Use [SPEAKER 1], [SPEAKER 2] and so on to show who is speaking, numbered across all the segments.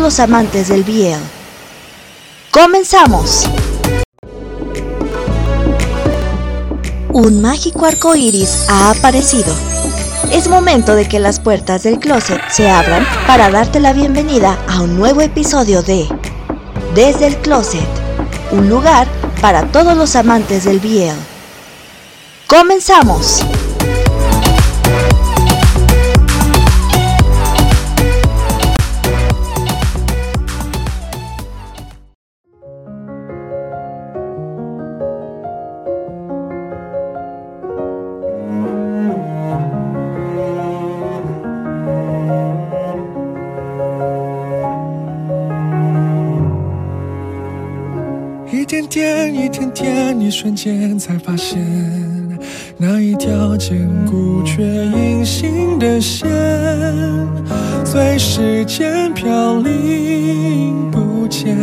[SPEAKER 1] los amantes del BL. ¡Comenzamos! Un mágico arco iris ha aparecido. Es momento de que las puertas del closet se abran para darte la bienvenida a un nuevo episodio de Desde el Closet, un lugar para todos los amantes del BL. ¡Comenzamos!
[SPEAKER 2] 瞬间才发现，那一条坚固却隐形的线，随时间飘零不见。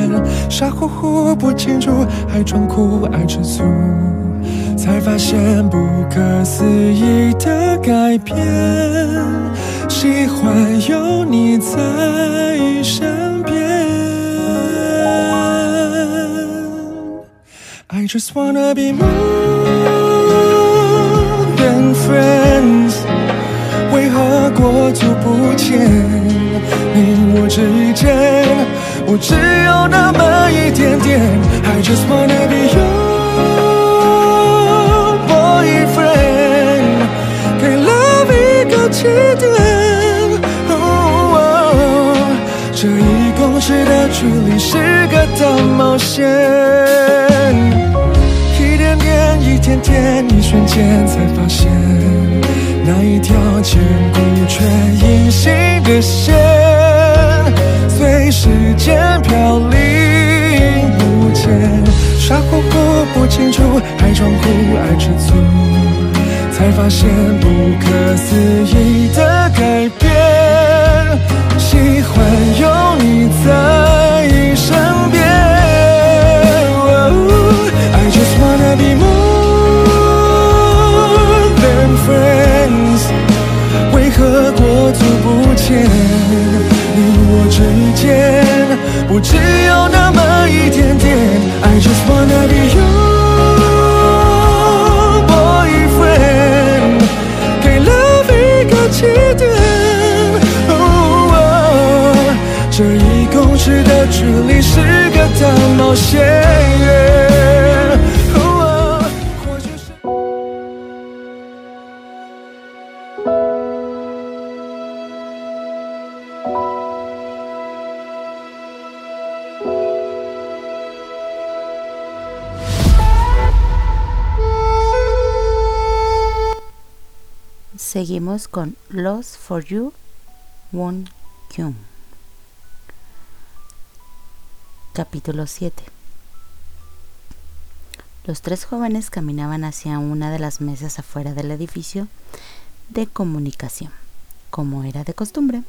[SPEAKER 2] 傻乎乎不清楚，还装酷爱吃醋，才发现不可思议的改变。喜欢有你在身边 just wanna be more than friends，为何过足不前？你我之间，我只有那么一点点。I just wanna be your boyfriend，给 love 一个起点。这一公尺的距离是个大冒险。天天一瞬间才发现，那一条坚固却隐形的线，随时间飘零不见。傻乎乎不清楚，还装酷爱吃醋，才发现不可思议的改变。喜欢有你在不前？你我之间，不只有那么一点点。I just wanna be your boyfriend，给了一个起点。这一公尺的距离是个大冒险。
[SPEAKER 1] Con Lost for You, Won Kyung. Capítulo 7 Los tres jóvenes caminaban hacia una de las mesas afuera del edificio de comunicación. Como era de costumbre,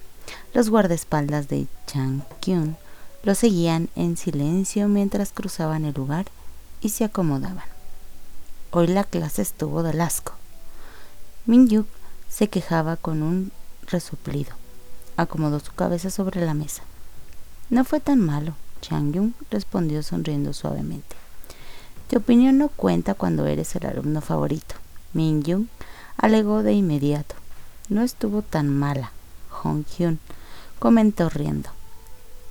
[SPEAKER 1] los guardaespaldas de Chang Kyun lo seguían en silencio mientras cruzaban el lugar y se acomodaban. Hoy la clase estuvo del asco. Min se quejaba con un resuplido. Acomodó su cabeza sobre la mesa. No fue tan malo, Chang Yung respondió sonriendo suavemente. Tu opinión no cuenta cuando eres el alumno favorito. Min Yung alegó de inmediato. No estuvo tan mala, Hong Hyun comentó riendo.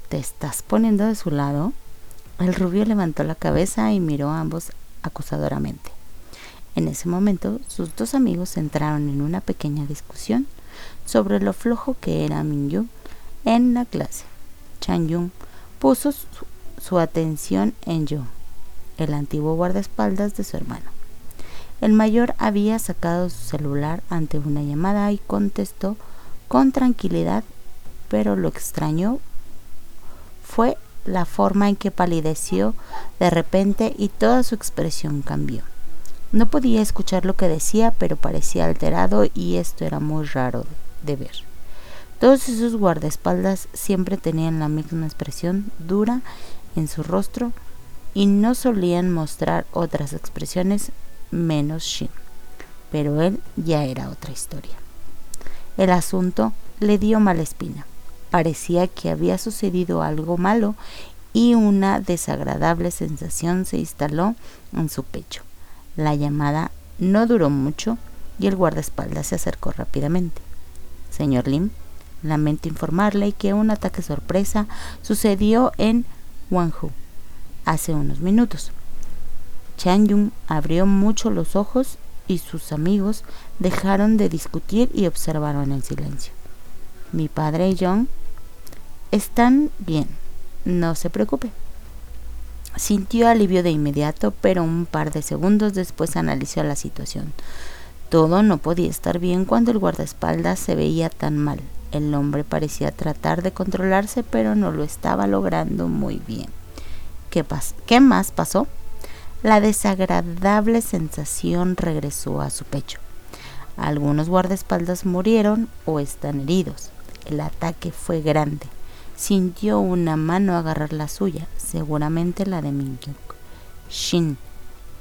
[SPEAKER 1] ¿Te estás poniendo de su lado? El rubio levantó la cabeza y miró a ambos acusadoramente. En ese momento, sus dos amigos entraron en una pequeña discusión sobre lo flojo que era Min en la clase. Chan Yung puso su, atención en Yo, el antiguo guardaespaldas de su hermano. El mayor había sacado su celular ante una llamada y contestó con tranquilidad, pero lo extrañó fue la forma en que palideció de repente y toda su expresión cambió. No podía escuchar lo que decía, pero parecía alterado y esto era muy raro de ver. Todos esos guardaespaldas siempre tenían la misma expresión dura en su rostro y no solían mostrar otras expresiones menos Shin. Pero él ya era otra historia. El asunto le dio mala espina. Parecía que había sucedido algo malo y una desagradable sensación se instaló en su pecho. La llamada no duró mucho y el guardaespaldas se acercó rápidamente. Señor Lim, lamento informarle que un ataque sorpresa sucedió en Wanhu hace unos minutos. Chang Yun abrió mucho los ojos y sus amigos dejaron de discutir y observaron en silencio. Mi padre y John están bien, no se preocupe. Sintió alivio de inmediato, pero un par de segundos después analizó la situación. Todo no podía estar bien cuando el guardaespaldas se veía tan mal. El hombre parecía tratar de controlarse, pero no lo estaba logrando muy bien. ¿Qué, ¿Qué más pasó? La desagradable sensación regresó a su pecho. Algunos guardaespaldas murieron o están heridos. El ataque fue grande. Sintió una mano agarrar la suya, seguramente la de Mingyuk. Shin,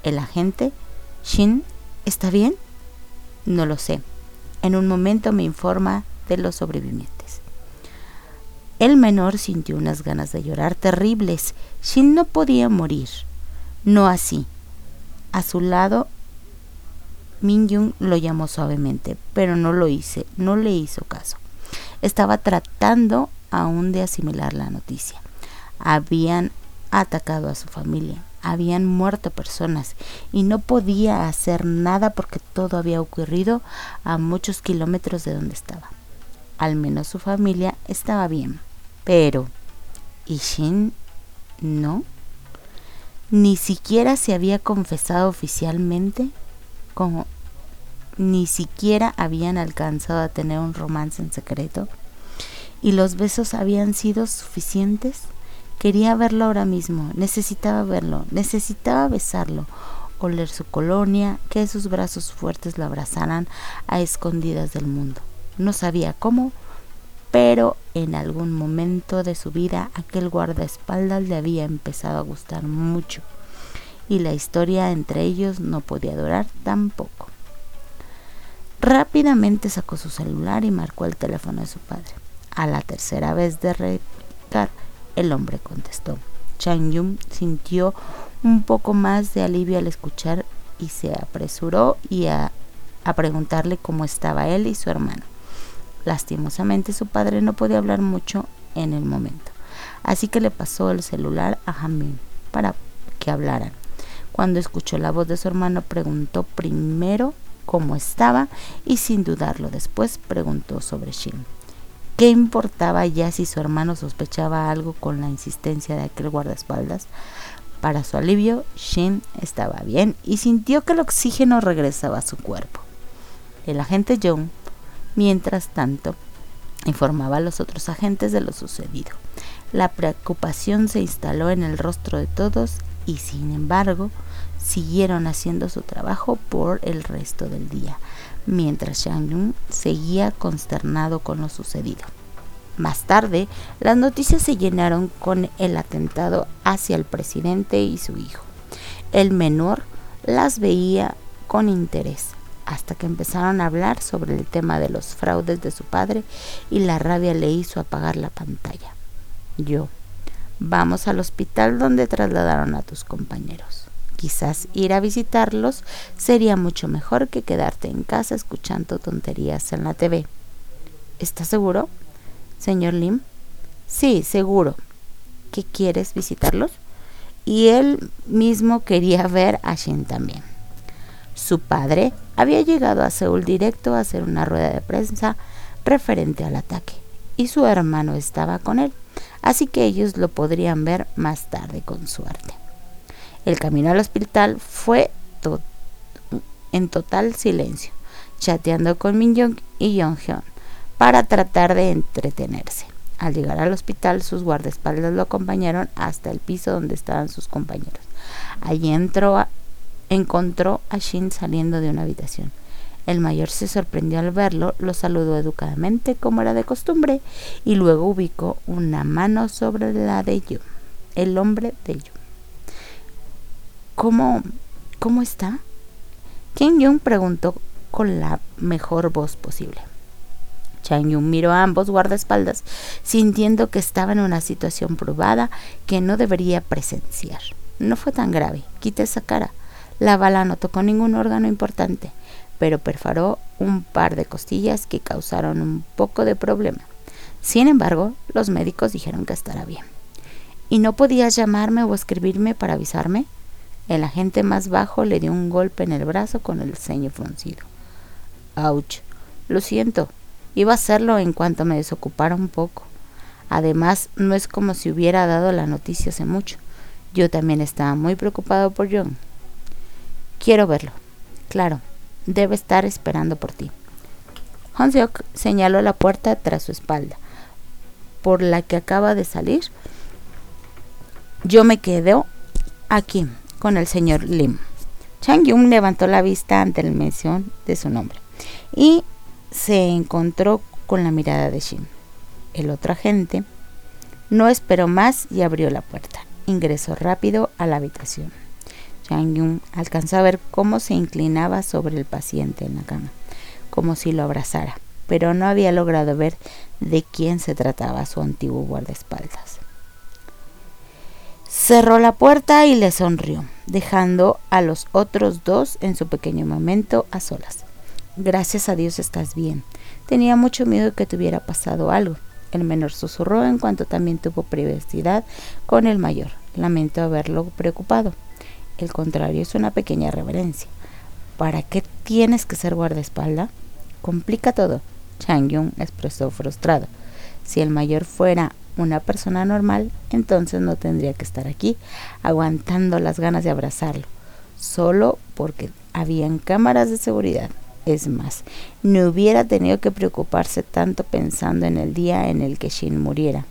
[SPEAKER 1] el agente. Shin, ¿está bien? No lo sé. En un momento me informa de los sobrevivientes. El menor sintió unas ganas de llorar terribles. Shin no podía morir. No así. A su lado, Min lo llamó suavemente, pero no lo hice, no le hizo caso. Estaba tratando aún de asimilar la noticia. Habían atacado a su familia, habían muerto personas y no podía hacer nada porque todo había ocurrido a muchos kilómetros de donde estaba. Al menos su familia estaba bien, pero ¿y Shin no? ni siquiera se había confesado oficialmente, como ni siquiera habían alcanzado a tener un romance en secreto, y los besos habían sido suficientes. Quería verlo ahora mismo, necesitaba verlo, necesitaba besarlo, oler su colonia, que sus brazos fuertes lo abrazaran a escondidas del mundo. No sabía cómo, pero en algún momento de su vida aquel guardaespaldas le había empezado a gustar mucho y la historia entre ellos no podía durar tampoco. Rápidamente sacó su celular y marcó el teléfono de su padre. A la tercera vez de recar, el hombre contestó. Chang Yun sintió un poco más de alivio al escuchar y se apresuró y a preguntarle cómo estaba él y su hermano. Lastimosamente su padre no podía hablar mucho en el momento, así que le pasó el celular a Jamin para que hablaran. Cuando escuchó la voz de su hermano preguntó primero cómo estaba y sin dudarlo después preguntó sobre Shin. ¿Qué importaba ya si su hermano sospechaba algo con la insistencia de aquel guardaespaldas? Para su alivio, Shin estaba bien y sintió que el oxígeno regresaba a su cuerpo. El agente John Mientras tanto, informaba a los otros agentes de lo sucedido. La preocupación se instaló en el rostro de todos y sin embargo siguieron haciendo su trabajo por el resto del día, mientras Shang Yun seguía consternado con lo sucedido. Más tarde, las noticias se llenaron con el atentado hacia el presidente y su hijo. El menor las veía con interés hasta que empezaron a hablar sobre el tema de los fraudes de su padre y la rabia le hizo apagar la pantalla. Yo, vamos al hospital donde trasladaron a tus compañeros. Quizás ir a visitarlos sería mucho mejor que quedarte en casa escuchando tonterías en la TV. ¿Estás seguro, señor Lim? Sí, seguro. ¿Qué quieres visitarlos? Y él mismo quería ver a Shin también. Su padre había llegado a Seúl directo a hacer una rueda de prensa referente al ataque y su hermano estaba con él, así que ellos lo podrían ver más tarde con suerte. El camino al hospital fue en total silencio, chateando con Min y Yong Hyun para tratar de entretenerse. Al llegar al hospital, sus guardaespaldas lo acompañaron hasta el piso donde estaban sus compañeros. Allí entró encontró a Shin saliendo de una habitación. El mayor se sorprendió al verlo, lo saludó educadamente como era de costumbre y luego ubicó una mano sobre la de Yu, el hombre de Yu. ¿Cómo, cómo está? Kim Jung preguntó con la mejor voz posible. Chang Yun miró a ambos guardaespaldas, sintiendo que estaba en una situación probada que no debería presenciar. No fue tan grave, quité esa cara. La bala no tocó ningún órgano importante, pero perforó un par de costillas que causaron un poco de problema. Sin embargo, los médicos dijeron que estará bien. ¿Y no podías llamarme o escribirme para avisarme? El agente más bajo le dio un golpe en el brazo con el ceño fruncido. ¡Auch! Lo siento, Iba a hacerlo en cuanto me desocupara un poco. Además, no es como si hubiera dado la noticia hace mucho. Yo también estaba muy preocupado por John. Quiero verlo. Claro, debe estar esperando por ti. Hanseok señaló la puerta tras su espalda, por la que acaba de salir. Yo me quedo aquí con el señor Lim. Chang Yun levantó la vista ante la mención de su nombre y se encontró con la mirada de Shin. El otro agente no esperó más y abrió la puerta. Ingresó rápido a la habitación. Chang Yun alcanzó a ver cómo se inclinaba sobre el paciente en la cama, como si lo abrazara, pero no había logrado ver de quién se trataba su antiguo guardaespaldas. Cerró la puerta y le sonrió, dejando a los otros dos en su pequeño momento a solas. Gracias a Dios estás bien. Tenía mucho miedo de que te hubiera pasado algo. El menor susurró en cuanto también tuvo privacidad con el mayor. Lamento haberlo preocupado. El contrario es una pequeña reverencia. ¿Para qué tienes que ser guardaespalda? Complica todo. Chang Yun expresó frustrado. Si el mayor fuera una persona normal, entonces no tendría que estar aquí, aguantando las ganas de abrazarlo, solo porque habían cámaras de seguridad. Es más, no hubiera tenido que preocuparse tanto pensando en el día en el que Shin muriera,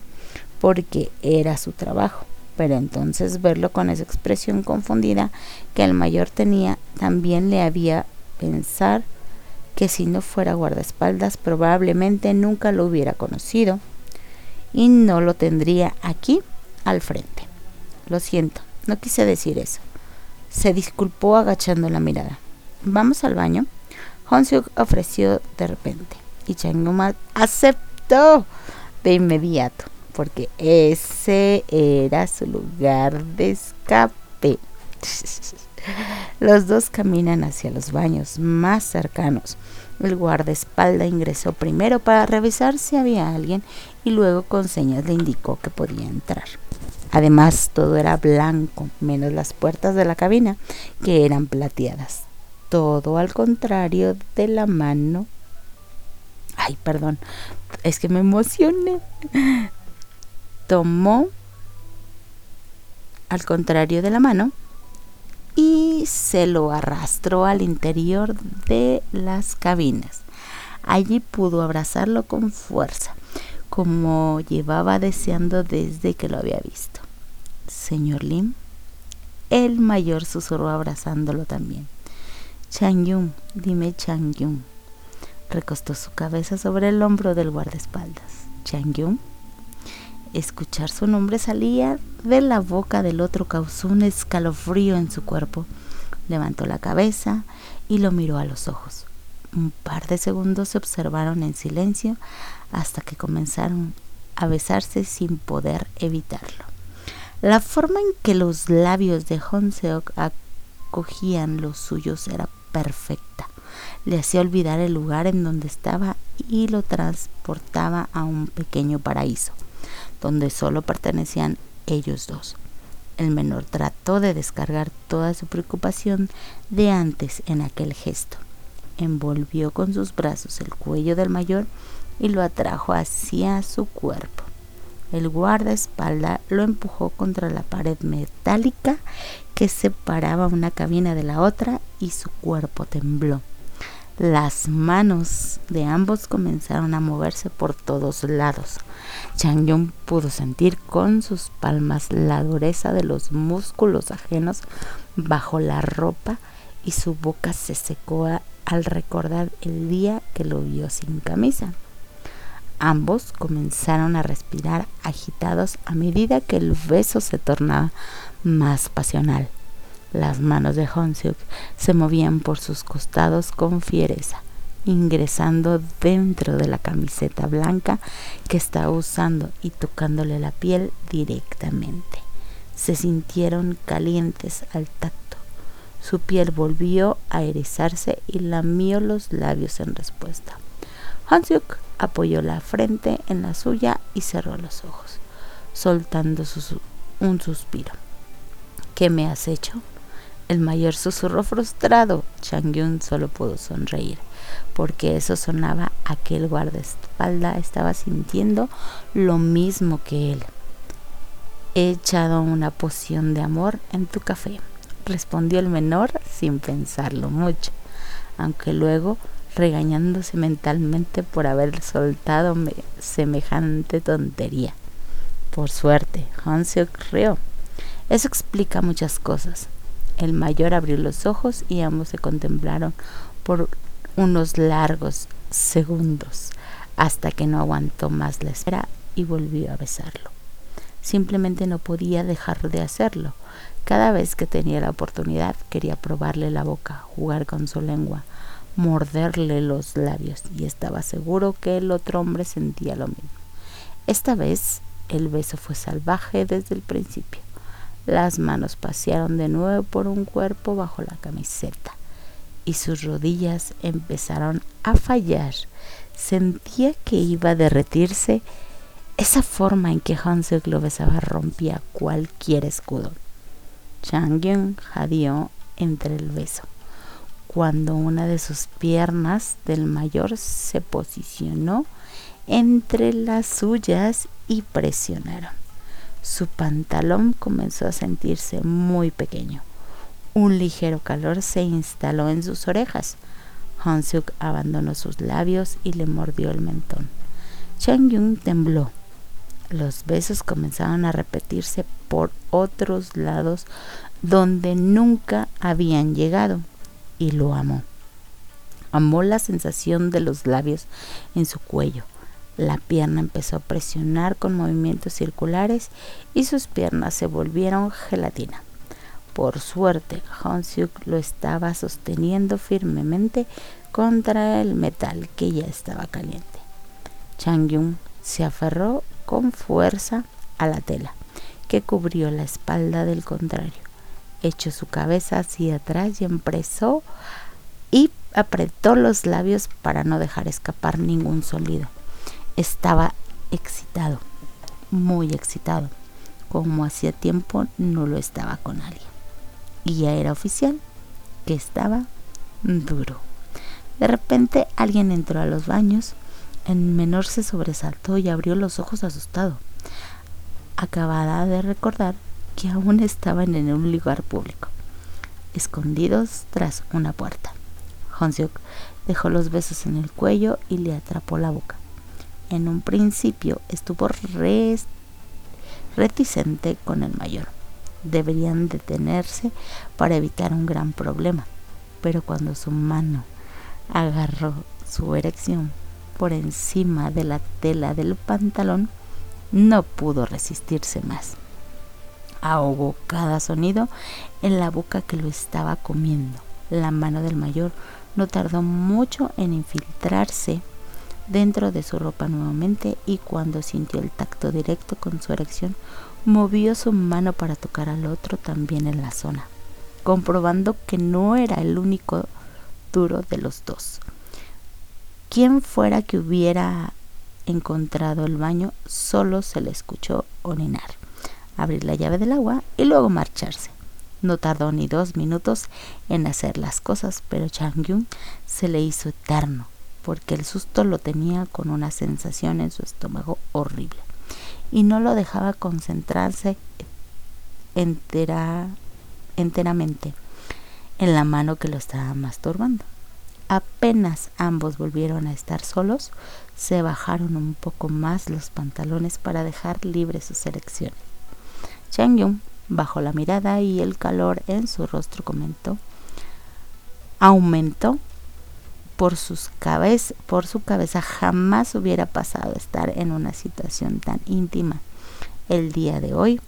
[SPEAKER 1] porque era su trabajo. Pero entonces verlo con esa expresión confundida que el mayor tenía también le había pensar que si no fuera guardaespaldas probablemente nunca lo hubiera conocido y no lo tendría aquí al frente. Lo siento, no quise decir eso. Se disculpó agachando la mirada. ¿Vamos al baño? Honsyuk ofreció de repente y Changuma aceptó de inmediato porque ese era su lugar de escape. Los dos caminan hacia los baños más cercanos. El guardaespaldas ingresó primero para revisar si había alguien y luego con señas le indicó que podía entrar. Además, todo era blanco, menos las puertas de la cabina, que eran plateadas todo al contrario de la mano. Ay, perdón, es que me emocioné. Tomó al contrario de la mano y se lo arrastró al interior de las cabinas. Allí pudo abrazarlo con fuerza, como llevaba deseando desde que lo había visto. Señor Lim, el mayor susurró abrazándolo también. Chang Yun, dime Chang Yun. Recostó su cabeza sobre el hombro del guardaespaldas. Chang Yun. Escuchar su nombre salía de la boca del otro causó un escalofrío en su cuerpo. Levantó la cabeza y lo miró a los ojos. Un par de segundos se observaron en silencio hasta que comenzaron a besarse sin poder evitarlo. La forma en que los labios de Honseok acogían los suyos era perfecta. Le hacía olvidar el lugar en donde estaba y lo transportaba a un pequeño paraíso, donde solo pertenecían ellos dos. El menor trató de descargar toda su preocupación de antes en aquel gesto. Envolvió con sus brazos el cuello del mayor y lo atrajo hacia su cuerpo. El guardaespaldas lo empujó contra la pared metálica que separaba una cabina de la otra y su cuerpo tembló. Las manos de ambos comenzaron a moverse por todos lados. Chang Yong pudo sentir con sus palmas la dureza de los músculos ajenos bajo la ropa y su boca se secó al recordar el día que lo vio sin camisa. Ambos comenzaron a respirar agitados a medida que el beso se tornaba más pasional. Las manos de Honsyuk se movían por sus costados con fiereza. ingresando dentro de la camiseta blanca que estaba usando y tocándole la piel directamente. Se sintieron calientes al tacto. Su piel volvió a erizarse y lamió los labios en respuesta. Hansuk apoyó la frente en la suya y cerró los ojos, soltando un suspiro. ¿Qué me has hecho? El mayor susurró frustrado. Changyun solo pudo sonreír, porque eso sonaba a que el guardaespaldas estaba sintiendo lo mismo que él. He echado una poción de amor en tu café, respondió el menor sin pensarlo mucho, aunque luego regañándose mentalmente por haber soltado semejante tontería. Por suerte, Hansuk rió. Eso explica muchas cosas. El mayor abrió los ojos y ambos se contemplaron por unos largos segundos hasta que no aguantó más la espera y volvió a besarlo. Simplemente no podía dejar de hacerlo. Cada vez que tenía la oportunidad quería probarle la boca, jugar con su lengua, morderle los labios y estaba seguro que el otro hombre sentía lo mismo. Esta vez el beso fue salvaje desde el principio. Las manos pasearon de nuevo por un cuerpo bajo la camiseta y sus rodillas empezaron a fallar. Sentía que iba a derretirse. Esa forma en que Hansel lo besaba rompía cualquier escudo. Changyun jadeó entre el beso cuando una de sus piernas del mayor se posicionó entre las suyas y presionaron. Su pantalón comenzó a sentirse muy pequeño. Un ligero calor se instaló en sus orejas. Hansuk abandonó sus labios y le mordió el mentón. Chang Yun tembló. Los besos comenzaron a repetirse por otros lados donde nunca habían llegado y lo amó. Amó la sensación de los labios en su cuello, la pierna empezó a presionar con movimientos circulares y sus piernas se volvieron gelatina. Por suerte, Hansyuk lo estaba sosteniendo firmemente contra el metal que ya estaba caliente. Changyun se aferró con fuerza a la tela que cubrió la espalda del contrario. Echó su cabeza hacia atrás y empresó y apretó los labios para no dejar escapar ningún sonido estaba excitado, muy excitado, como hacía tiempo no lo estaba con alguien. Y ya era oficial que estaba duro. De repente alguien entró a los baños, el menor se sobresaltó y abrió los ojos asustado. Acababa de recordar que aún estaban en un lugar público, escondidos tras una puerta. Honsyuk dejó los besos en el cuello y le atrapó la boca en un principio estuvo reticente con el mayor. Deberían detenerse para evitar un gran problema, pero cuando su mano agarró su erección por encima de la tela del pantalón, no pudo resistirse más. Ahogó cada sonido en la boca que lo estaba comiendo. La mano del mayor no tardó mucho en infiltrarse dentro de su ropa nuevamente y cuando sintió el tacto directo con su erección, movió su mano para tocar al otro también en la zona, comprobando que no era el único duro de los dos. Quien fuera que hubiera encontrado el baño, solo se le escuchó orinar, abrir la llave del agua y luego marcharse. No tardó ni dos minutos en hacer las cosas, pero Chang se le hizo eterno porque el susto lo tenía con una sensación en su estómago horrible y no lo dejaba concentrarse entera, enteramente en la mano que lo estaba masturbando. Apenas ambos volvieron a estar solos, se bajaron un poco más los pantalones para dejar libre sus elecciones. Chang Yun bajó la mirada y el calor en su rostro comentó aumentó por, sus por su cabeza jamás hubiera pasado estar en una situación tan íntima el día de hoy,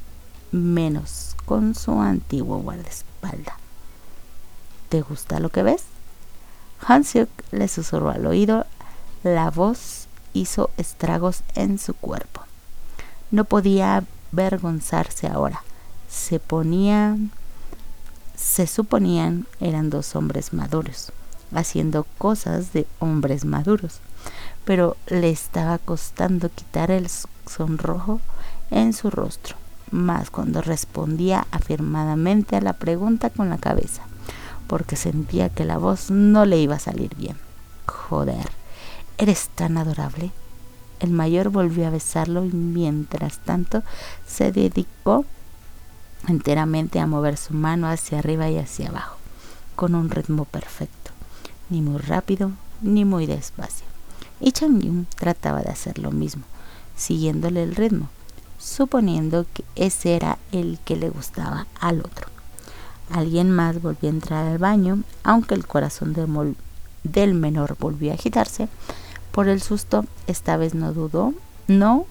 [SPEAKER 1] menos con su antiguo guardaespaldas. ¿Te gusta lo que ves? Hansyuk le susurró al oído. La voz hizo estragos en su cuerpo. No podía avergonzarse ahora. Se ponía se suponían eran dos hombres maduros, haciendo cosas de hombres maduros, pero le estaba costando quitar el sonrojo en su rostro, más cuando respondía afirmadamente a la pregunta con la cabeza, porque sentía que la voz no le iba a salir bien. Joder, eres tan adorable. El mayor volvió a besarlo y mientras tanto se dedicó enteramente a mover su mano hacia arriba y hacia abajo, con un ritmo perfecto, ni muy rápido ni muy despacio. Y Chang Yun trataba de hacer lo mismo, siguiéndole el ritmo, suponiendo que ese era el que le gustaba al otro. Alguien más volvió a entrar al baño, aunque el corazón del menor volvió a agitarse. Por el susto, esta vez no dudó, no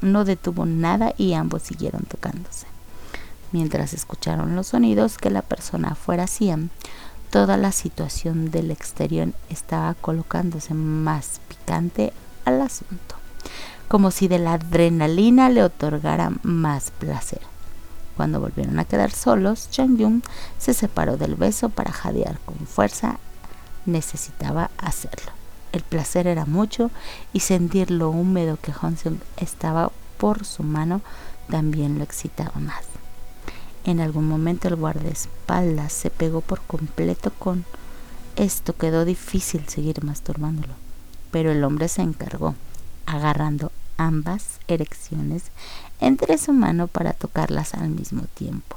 [SPEAKER 1] no detuvo nada y ambos siguieron tocándose. Mientras escucharon los sonidos que la persona afuera hacían, toda la situación del exterior estaba colocándose más picante al asunto, como si de la adrenalina le otorgara más placer. Cuando volvieron a quedar solos, Chang Yun se separó del beso para jadear con fuerza. Necesitaba hacerlo. El placer era mucho y sentir lo húmedo que Hansen estaba por su mano también lo excitaba más. En algún momento el guardaespaldas se pegó por completo con esto quedó difícil seguir masturbándolo, pero el hombre se encargó, agarrando ambas erecciones entre su mano para tocarlas al mismo tiempo.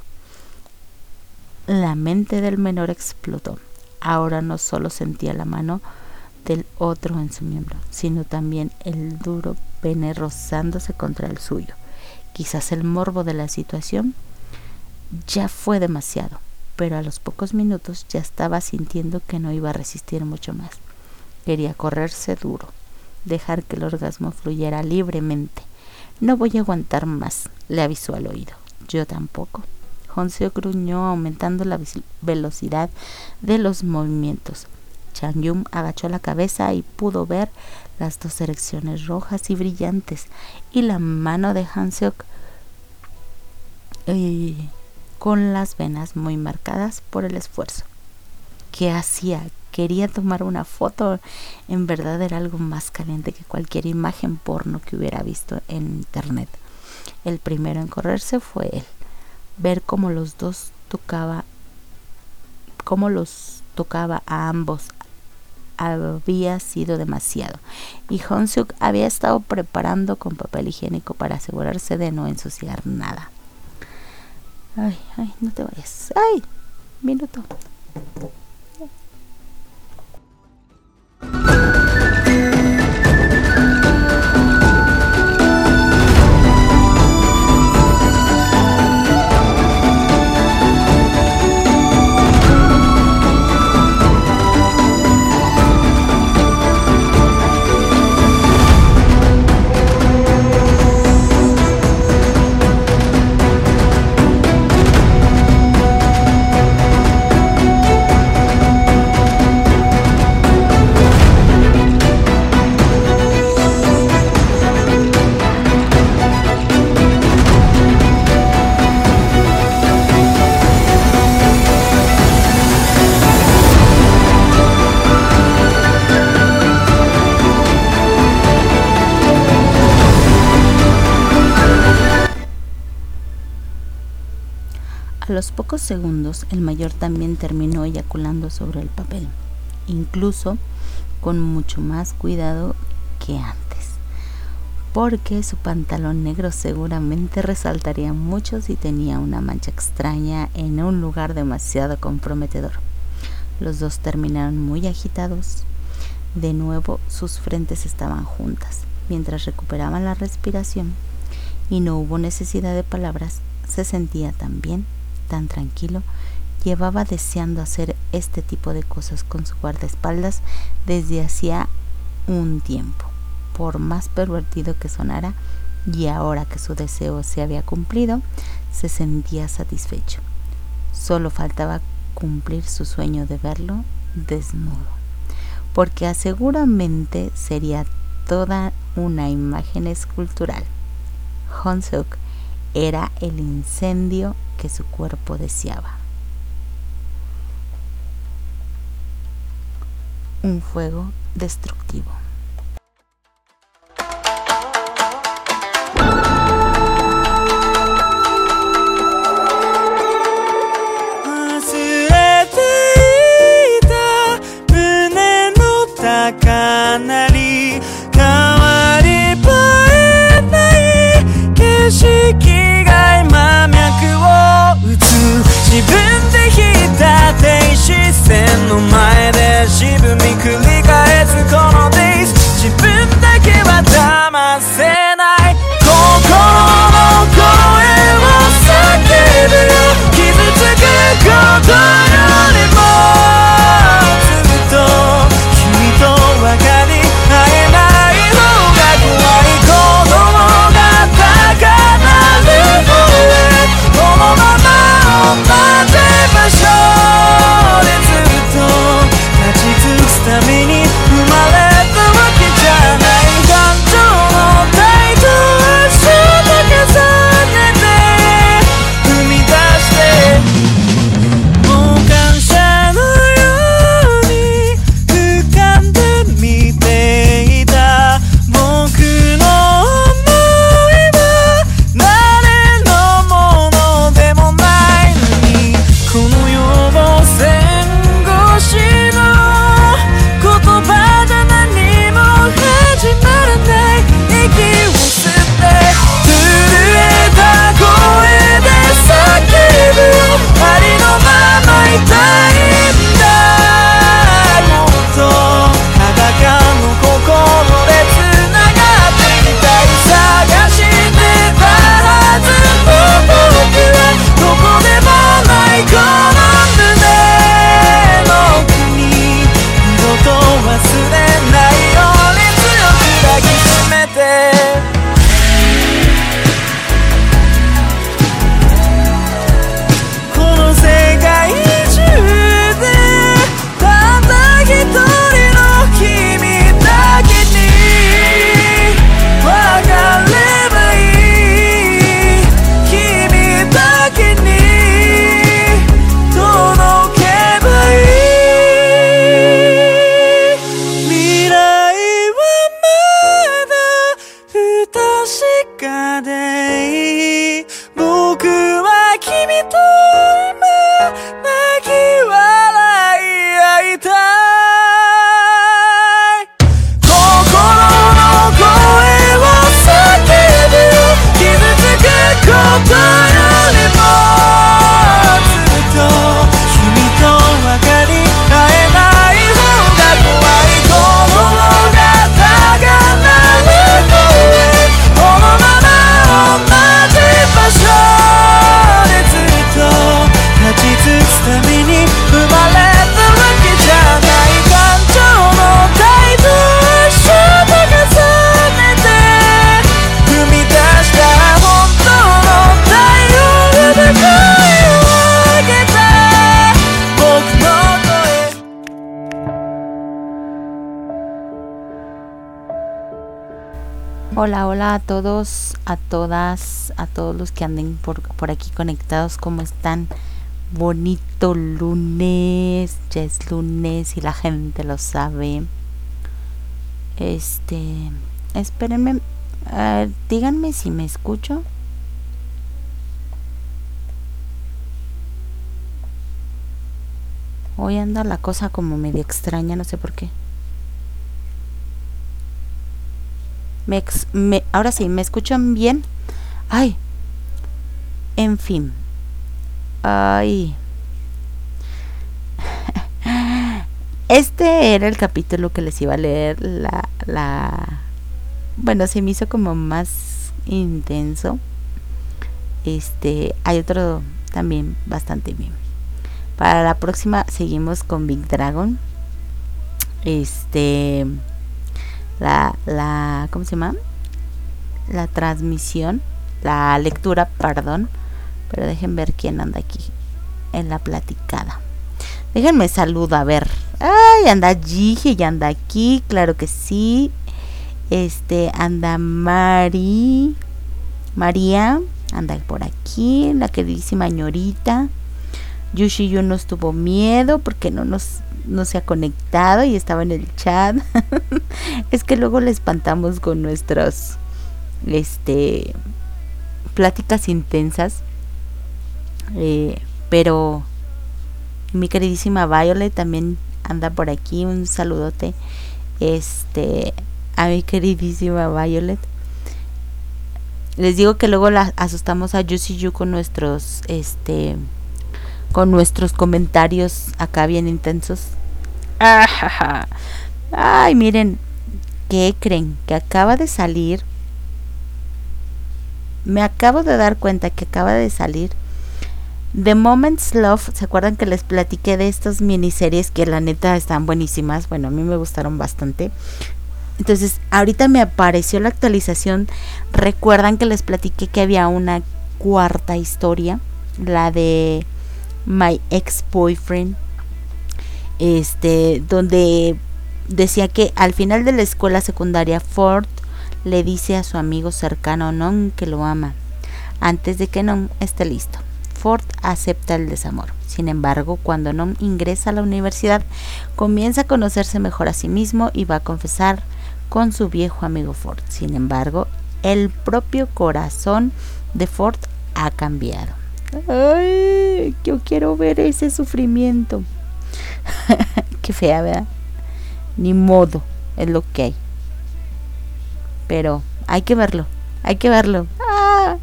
[SPEAKER 1] La mente del menor explotó. Ahora no solo sentía la mano del otro en su miembro, sino también el duro pene rozándose contra el suyo. Quizás el morbo de la situación ya fue demasiado, pero a los pocos minutos ya estaba sintiendo que no iba a resistir mucho más. Quería correrse duro, dejar que el orgasmo fluyera libremente. No voy a aguantar más, le avisó al oído. Yo tampoco. Honseo gruñó aumentando la velocidad de los movimientos. Chang agachó la cabeza y pudo ver las dos erecciones rojas y brillantes y la mano de Hanseok eh, con las venas muy marcadas por el esfuerzo. ¿Qué hacía? Quería tomar una foto. En verdad era algo más caliente que cualquier imagen porno que hubiera visto en internet. El primero en correrse fue él. Ver cómo los dos tocaba, cómo los tocaba a ambos había sido demasiado y Honsuk había estado preparando con papel higiénico para asegurarse de no ensuciar nada. Ay, ay, no te vayas. Ay, minuto. Los pocos segundos el mayor también terminó eyaculando sobre el papel, incluso con mucho más cuidado que antes, porque su pantalón negro seguramente resaltaría mucho si tenía una mancha extraña en un lugar demasiado comprometedor. Los dos terminaron muy agitados. De nuevo sus frentes estaban juntas. Mientras recuperaban la respiración y no hubo necesidad de palabras, se sentía tan bien tan tranquilo, llevaba deseando hacer este tipo de cosas con su guardaespaldas desde hacía un tiempo, por más pervertido que sonara, y ahora que su deseo se había cumplido, se sentía satisfecho. Solo faltaba cumplir su sueño de verlo
[SPEAKER 3] desnudo, porque seguramente sería toda una imagen escultural. Honsuk era el incendio que su cuerpo deseaba. Un fuego destructivo. could make a anden por, por aquí conectados. ¿Cómo están? Bonito lunes, ya es lunes y la gente lo sabe. Este, espérenme, díganme si me escucho. Hoy anda la cosa como medio extraña, no sé por qué. Me, ahora sí, ¿me escuchan bien? Ay, en fin. Ay. Este era el capítulo que les iba a leer. La, la. Bueno, se me hizo como más intenso. Este. Hay otro también bastante bien. Para la próxima seguimos con Big Dragon. Este la, la ¿cómo se llama? La transmisión, la lectura, perdón. Pero dejen ver quién anda aquí en la platicada. Déjenme salud a ver,
[SPEAKER 1] Ay, anda Gigi y anda aquí, claro que sí. Este, anda Mari. María, anda por aquí, la queridísima ñorita. Yushi Yu nos tuvo miedo porque no nos no se ha conectado y estaba en el chat. es que luego le espantamos con nuestras este pláticas intensas. Eh, pero mi queridísima Violet también anda por aquí. Un saludote. Este a mi queridísima Violet. Les digo que luego la asustamos a Yushi Yu con nuestros este con nuestros comentarios acá bien intensos. Ay, miren, ¿qué creen? Que acaba de salir. Me acabo de dar cuenta que acaba de salir The Moments Love. ¿Se acuerdan que les platiqué de estas miniseries que la neta están buenísimas? Bueno, a mí me gustaron bastante. Entonces, ahorita me apareció la actualización. Recuerdan que les platiqué que había una cuarta historia, la de My Ex Boyfriend, este, donde decía que al final de la escuela secundaria Ford le dice a su amigo cercano Non que lo ama, antes de que Non esté listo. Ford acepta el desamor. Sin embargo, cuando Non ingresa a la universidad, comienza a conocerse mejor a sí mismo y va a confesar con su viejo amigo Ford. Sin embargo, el propio corazón de Ford ha cambiado. Ay, yo quiero ver ese sufrimiento. Qué fea, ¿verdad? Ni modo, es lo que hay. Pero hay que verlo, hay que verlo. Ah.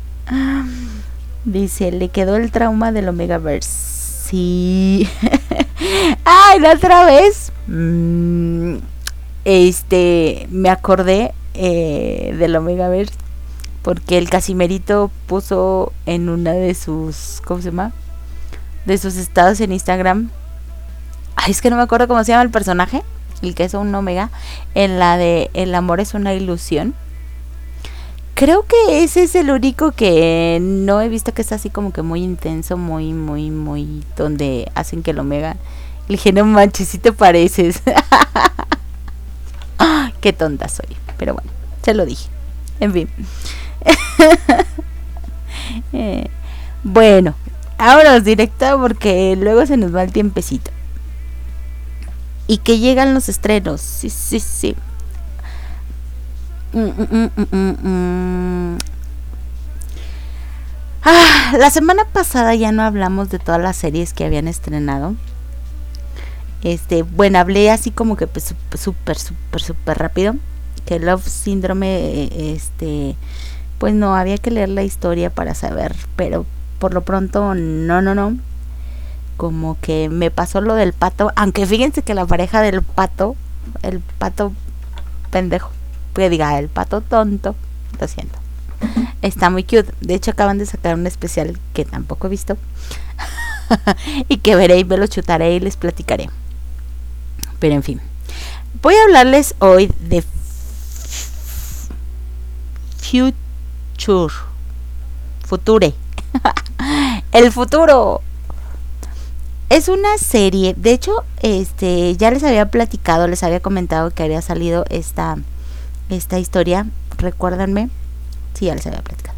[SPEAKER 1] Dice, le quedó el trauma del Omegaverse. Sí. Ay, la otra vez. Mm, este, me acordé eh, del Omegaverse porque el Casimerito puso en una de sus, ¿cómo se llama? De sus estados en Instagram. Ay, es que no me acuerdo cómo se llama el personaje, el que es un Omega, en la de El amor es una ilusión. Creo que ese es el único que no he visto que es así como que muy intenso, muy, muy, muy, donde hacen que el Omega... Le dije, no si te pareces. Qué tonta soy. Pero bueno, se lo dije. En fin. Eh, bueno, ahora directo porque luego se nos va el tiempecito. Y que llegan los estrenos. Sí, sí, sí. Mm, mm, mm, ah, la semana pasada ya no hablamos de todas las series que habían estrenado. Este, bueno, hablé así como que pues, súper, súper, súper rápido. Que Love Syndrome, este, pues no, había que leer la historia para saber, pero por lo pronto no, no, no. Como que me pasó lo del pato, aunque fíjense que la pareja del pato, el pato pendejo, que diga, el pato tonto, lo siento. Está muy cute. De hecho, acaban de sacar un especial que tampoco he visto. y que veré y me lo chutaré y les platicaré. Pero en fin. Voy a hablarles hoy de Future Future. el futuro. Es una serie, de hecho, este ya les había platicado, les había comentado que había salido esta esta historia, recuérdenme. Sí, ya les había platicado.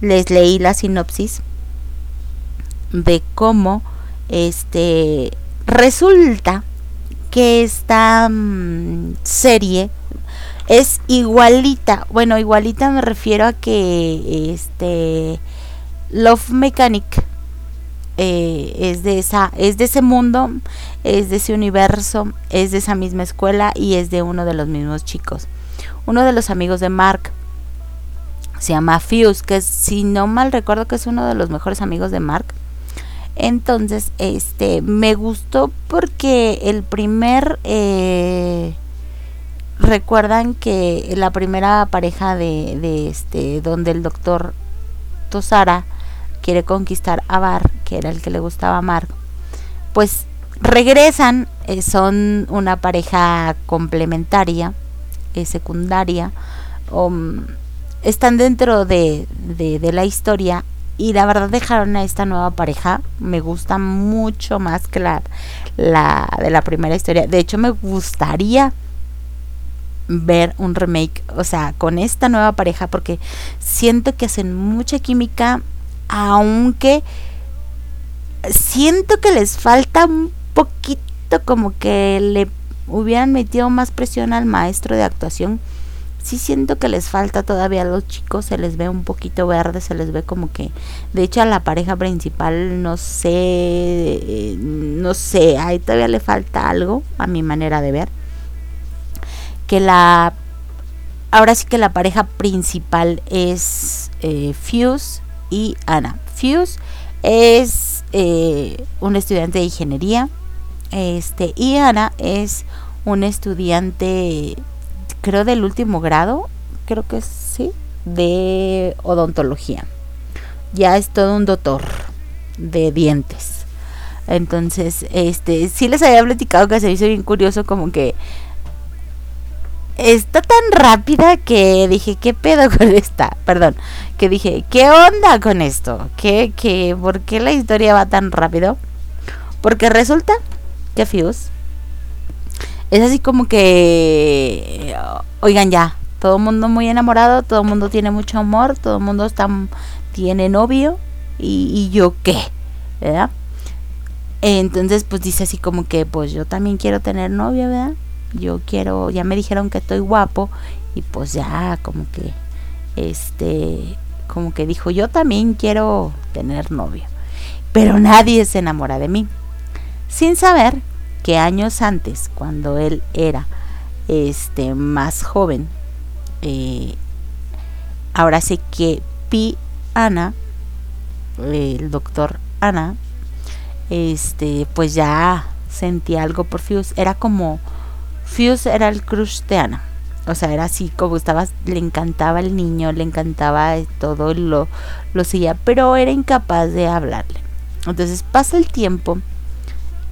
[SPEAKER 1] Les leí la sinopsis de cómo este resulta que esta mm, serie es igualita. Bueno, igualita me refiero a que este Love Mechanic eh, es de esa, es de ese mundo, es de ese universo, es de esa misma escuela y es de uno de los mismos chicos. Uno de los amigos de Mark se llama Fuse, que si no mal recuerdo que es uno de los mejores amigos de Mark. Entonces, este, me gustó porque el primer eh, recuerdan que la primera pareja de, este donde el doctor Tosara quiere conquistar a Bar, que era el que le gustaba a Mark, pues regresan, eh, son una pareja complementaria, eh, secundaria, um, están dentro de, de, de, la historia y la verdad dejaron a esta nueva pareja. Me gusta mucho más que la, la de la primera historia. De hecho, me gustaría ver un remake, o sea, con esta nueva pareja, porque siento que hacen mucha química, aunque siento que les falta un poquito como que le hubieran metido más presión al maestro de actuación sí siento que les falta todavía a los chicos, se les ve un poquito verde, se les ve como que, de hecho a la pareja principal no sé, no sé, ahí todavía le falta algo a mi manera de ver. Que la, ahora sí que la pareja principal es eh, Fuse y Ana. Fuse es eh, un estudiante de ingeniería, este, y Ana es un estudiante creo del último grado, creo que sí, de odontología. Ya es todo un doctor de dientes. Entonces, este, sí les había platicado que se hizo bien curioso como que está tan rápida que dije, ¿qué pedo con esta? Perdón, que dije, ¿qué onda con esto? ¿Qué, qué, ¿Por qué la historia va tan rápido? Porque resulta es así como que, oigan ya, todo el mundo muy enamorado, todo el mundo tiene mucho amor, todo el mundo tiene novio y, yo qué, ¿verdad? Entonces pues dice así como que pues yo también quiero tener novia, ¿verdad? Yo quiero, ya me dijeron que estoy guapo y pues ya como que, este, como que dijo yo también quiero tener novio, pero nadie se enamora de mí, sin saber que años antes, cuando él era este más joven, eh, ahora sé que Pi Ana, el doctor Ana, este, pues ya sentía algo por Fuse. Era como Fuse era el crush de Ana. O sea, era así como estaba, le encantaba el niño, le encantaba todo, lo, lo seguía, pero era incapaz de hablarle. Entonces pasa el tiempo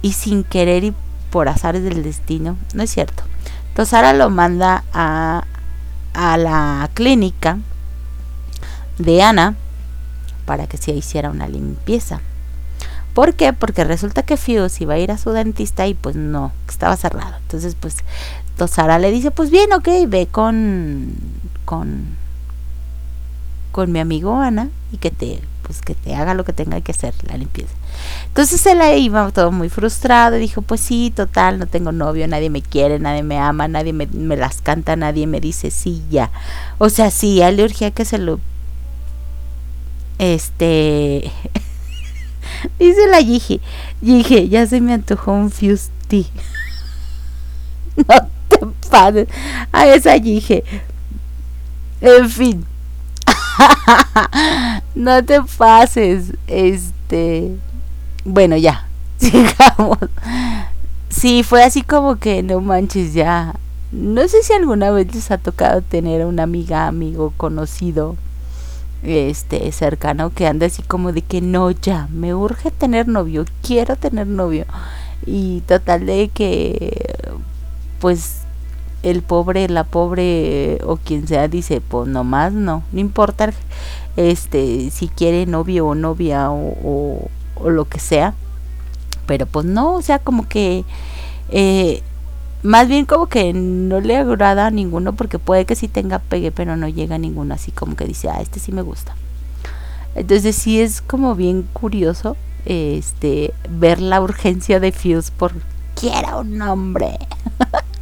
[SPEAKER 1] y sin querer y por azares del destino, no es cierto. Entonces Sara lo manda a, a la clínica de Ana para que se hiciera una limpieza. ¿Por qué? Porque resulta que Fuse iba a ir a su dentista y pues no, estaba cerrado. Entonces pues Sara le dice, pues bien, ok, ve con, con, con mi amigo Ana y que te pues que te haga lo que tenga que hacer, la limpieza. Entonces él ahí iba todo muy frustrado y dijo, pues sí, total, no tengo novio, nadie me quiere, nadie me ama, nadie me, las canta, nadie me dice sí, ya. O sea, sí, a él le urgía que se lo... Este... Dice la Yiji, dije, ya se me antojó un Fusti. no te pases. A esa Yiji. En fin. no te pases. Este. Bueno, ya. Sigamos. Sí, fue así como que no manches ya. No sé si alguna vez les ha tocado tener una amiga, amigo, conocido, este, cercano, que anda así como de que no, ya, me urge tener novio, quiero tener novio. Y total de que, pues, el pobre, la pobre o quien sea dice, pues nomás no, no importa este si quiere novio o novia o, lo que sea, pero pues no, o sea, como que eh, más bien como que no le agrada a ninguno porque puede que sí tenga pegue, pero no llega a ninguno así como que dice, ah, este sí me gusta. Entonces sí es como bien curioso este ver la urgencia de Fuse por quiera un hombre.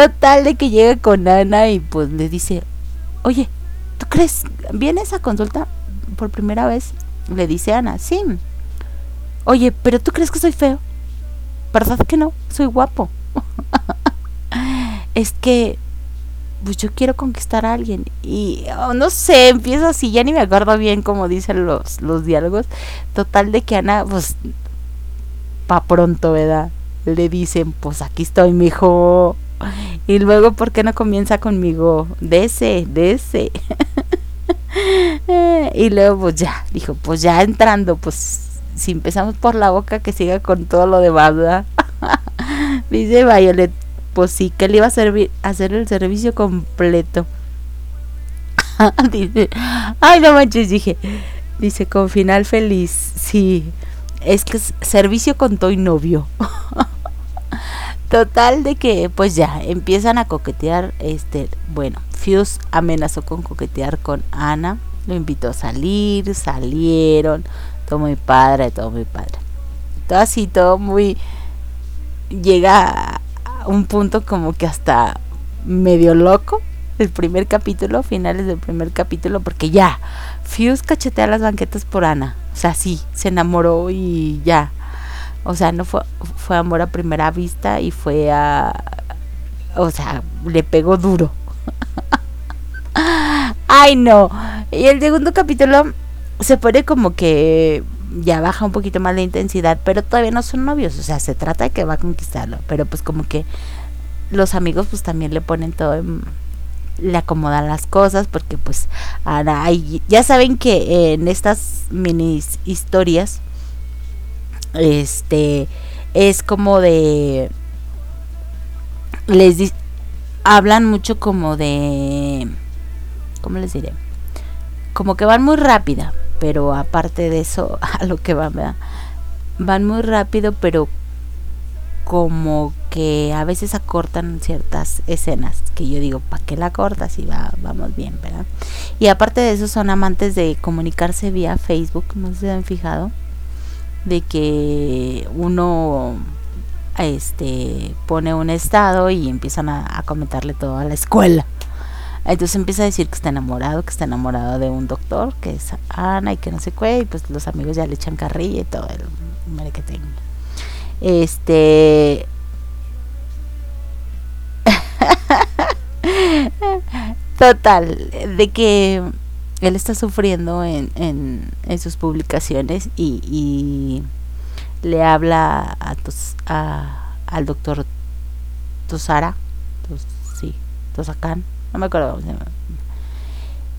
[SPEAKER 1] Total de que llega con Ana y pues le dice, oye, ¿tú crees? ¿Vienes a consulta por primera vez? Le dice Ana, sí. Oye, pero ¿tú crees que soy feo? ¿Verdad que no? Soy guapo. es que pues yo quiero conquistar a alguien y oh, no sé, empiezo así, ya ni me acuerdo bien cómo dicen los, los diálogos. Total de que Ana, pues, pa pronto, ¿verdad? Le dicen, pues aquí estoy, mijo. Y luego, ¿por qué no comienza conmigo? De ese, de ese. y luego, pues ya, dijo, pues ya entrando, pues si empezamos por la boca, que siga con todo lo de ¿verdad? Dice Violet, pues sí, que le iba a servir, hacer el servicio completo. Dice, ay, no manches, dije, Dice, con final feliz. Sí, es que es servicio con toy novio. Total de que pues ya empiezan a coquetear, este, bueno, Fuse amenazó con coquetear con Ana, lo invitó a salir, salieron, todo muy padre, todo muy padre. Todo así, todo muy llega a un punto como que hasta medio loco el primer capítulo, finales del primer capítulo, porque ya, Fuse cachetea las banquetas por Ana. O sea, sí, se enamoró y ya. O sea, no fue, fue amor a primera vista y fue a... O sea, le pegó duro. Ay, no. Y el segundo capítulo se pone como que ya baja un poquito más la intensidad, pero todavía no son novios. O sea, se trata de que va a conquistarlo. Pero pues como que los amigos pues también le ponen todo en le acomodan las cosas porque pues ahora ya saben que en estas mini historias este es como de les hablan mucho como de cómo les diré como que van muy rápida pero aparte de eso a lo que van van muy rápido pero como que a veces acortan ciertas escenas que yo digo, ¿para qué la cortas? Y va, vamos bien, ¿verdad? Y aparte de eso son amantes de comunicarse vía Facebook, no se han fijado, de que uno este pone un estado y empiezan a, comentarle todo a la escuela. Entonces empieza a decir que está enamorado, que está enamorado de un doctor, que es Ana y que no sé qué, y pues los amigos ya le echan carrilla y todo el que tenga. Este. Total, de que él está sufriendo en, en, en sus publicaciones y, y, le habla a, a al doctor Tosara, tos, sí, Tosakan, no me acuerdo cómo se llama.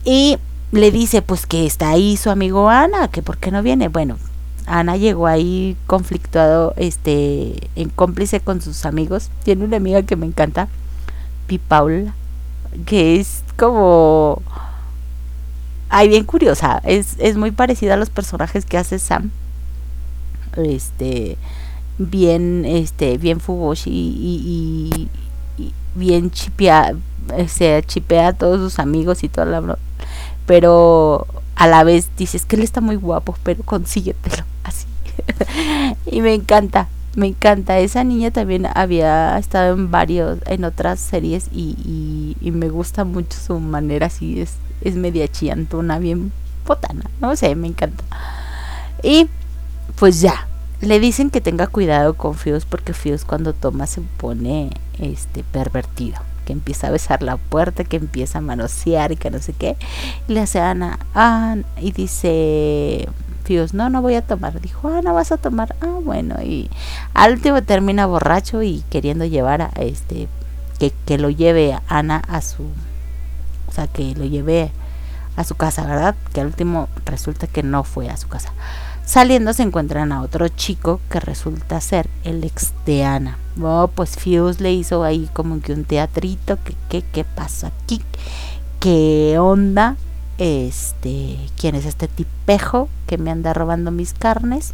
[SPEAKER 1] Y le dice pues que está ahí su amigo Ana, que por qué no viene. Bueno, Ana llegó ahí conflictuado, este, en cómplice con sus amigos. Tiene una amiga que me encanta, Pi Paula, que es como, ay, bien curiosa. Es, es muy parecida a los personajes que hace Sam. Este, bien, este, bien fugoshi y, y, bien chipea, se chipea a todos sus amigos y toda la, pero a la vez dices que él está muy guapo, pero consíguetelo así. y me encanta, me encanta. Esa niña también había estado en varios, en otras series y, y, me gusta mucho su manera así, es, es media chiantona, bien potana, no sé, me encanta. Y pues ya, le dicen que tenga cuidado con Fios porque Fios cuando toma se pone este pervertido que empieza a besar la puerta, que empieza a manosear y que no sé qué. Y le hace a Ana, ah, y dice Fios, no, no voy a tomar. Dijo, ah, no vas a tomar. Ah, bueno. Y al último termina borracho y queriendo llevar a este, que, que lo lleve a Ana a su, o sea, que lo lleve a su casa, ¿verdad? Que al último resulta que no fue a su casa. Saliendo se encuentran a otro chico que resulta ser el ex de Ana. Oh, pues Fuse le hizo ahí como que un teatrito. ¿Qué, qué, qué pasa aquí? ¿Qué onda? Este, ¿quién es este tipejo que me anda robando mis carnes?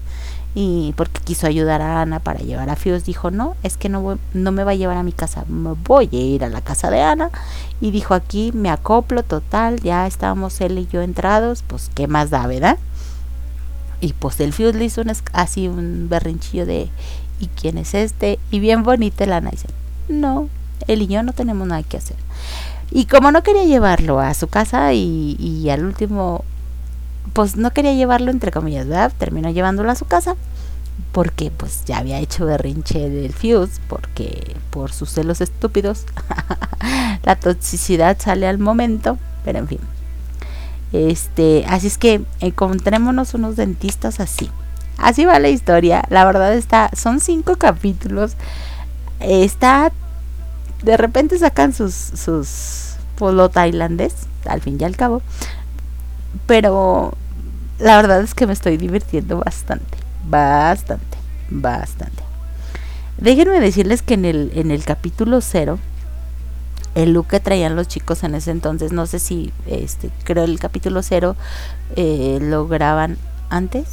[SPEAKER 1] Y porque quiso ayudar a Ana para llevar a Fuse, dijo, no, es que no, no me va a llevar a mi casa, me voy a ir a la casa de Ana. Y dijo, aquí me acoplo total, ya estábamos él y yo entrados, pues qué más da, ¿verdad? Y pues el Fius le hizo así un berrinchillo de ¿y quién es este? Y bien bonita la Ana dice, no, él y yo no tenemos nada que hacer. Y como no quería llevarlo a su casa y, al último, pues no quería llevarlo entre comillas, ¿verdad? Terminó llevándolo a su casa porque pues ya había hecho berrinche del Fuse, porque por sus celos estúpidos la toxicidad sale al momento, pero en fin. Este, así es que encontrémonos unos dentistas así. Así va la historia. La verdad está, son cinco capítulos. Está, de repente sacan sus, sus polo tailandés, al fin y al cabo. Pero la verdad es que me estoy divirtiendo bastante, bastante, bastante. Déjenme decirles que en el, en el capítulo cero el look que traían los chicos en ese entonces. No sé si, este, creo el capítulo cero eh, lo graban antes,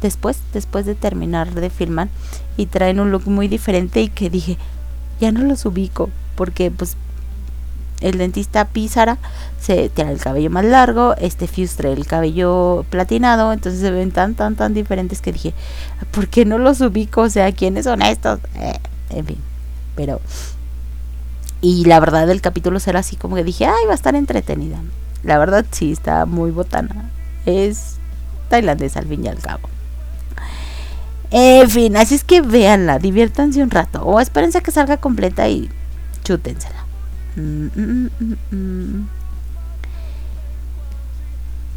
[SPEAKER 1] después, después de terminar de filmar y traen un look muy diferente y que dije, ya no los ubico porque pues el dentista Pizarra se tiene el cabello más largo, este Fuse trae el cabello platinado, entonces se ven tan, tan, tan diferentes que dije, ¿por qué no los ubico? O sea, ¿quiénes son estos? Eh, en fin, pero... Y la verdad el capítulo será así como que dije, ay, va a estar entretenida. La verdad sí, está muy botana. Es tailandesa al fin y al cabo. En fin, así es que véanla, diviértanse un rato. O espérense a que salga completa y chútensela. Mm, mm, mm,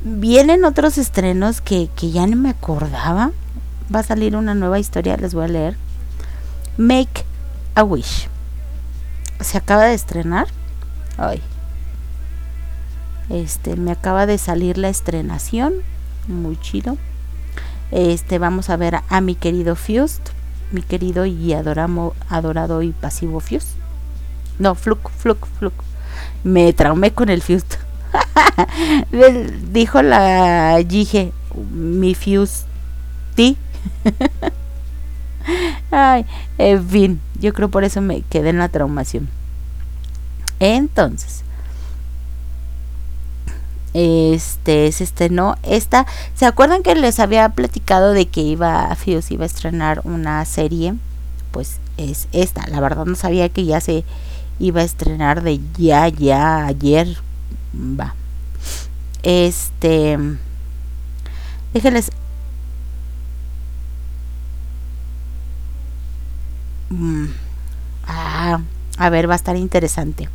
[SPEAKER 1] Vienen otros estrenos que, que ya no me acordaba. Va a salir una nueva historia, les voy a leer. Make a Wish. Se acaba de estrenar. Ay. Este, me acaba de salir la estrenación. Muy chido. Este, vamos a ver a, mi querido Fust, mi querido y adorado y pasivo Fust. No, Fluk, Fluk, Fluk. Me traumé con el Fust. Dijo la Gige, mi Fust. Ay, en fin, yo creo por eso me quedé en la traumación. Entonces, este se estrenó esta se acuerdan que les había platicado de que iba Fios iba a estrenar una serie pues es esta la verdad no sabía que ya se iba a estrenar de ya ya ayer. Va. Este déjenles mm, ah, a ver va a estar interesante.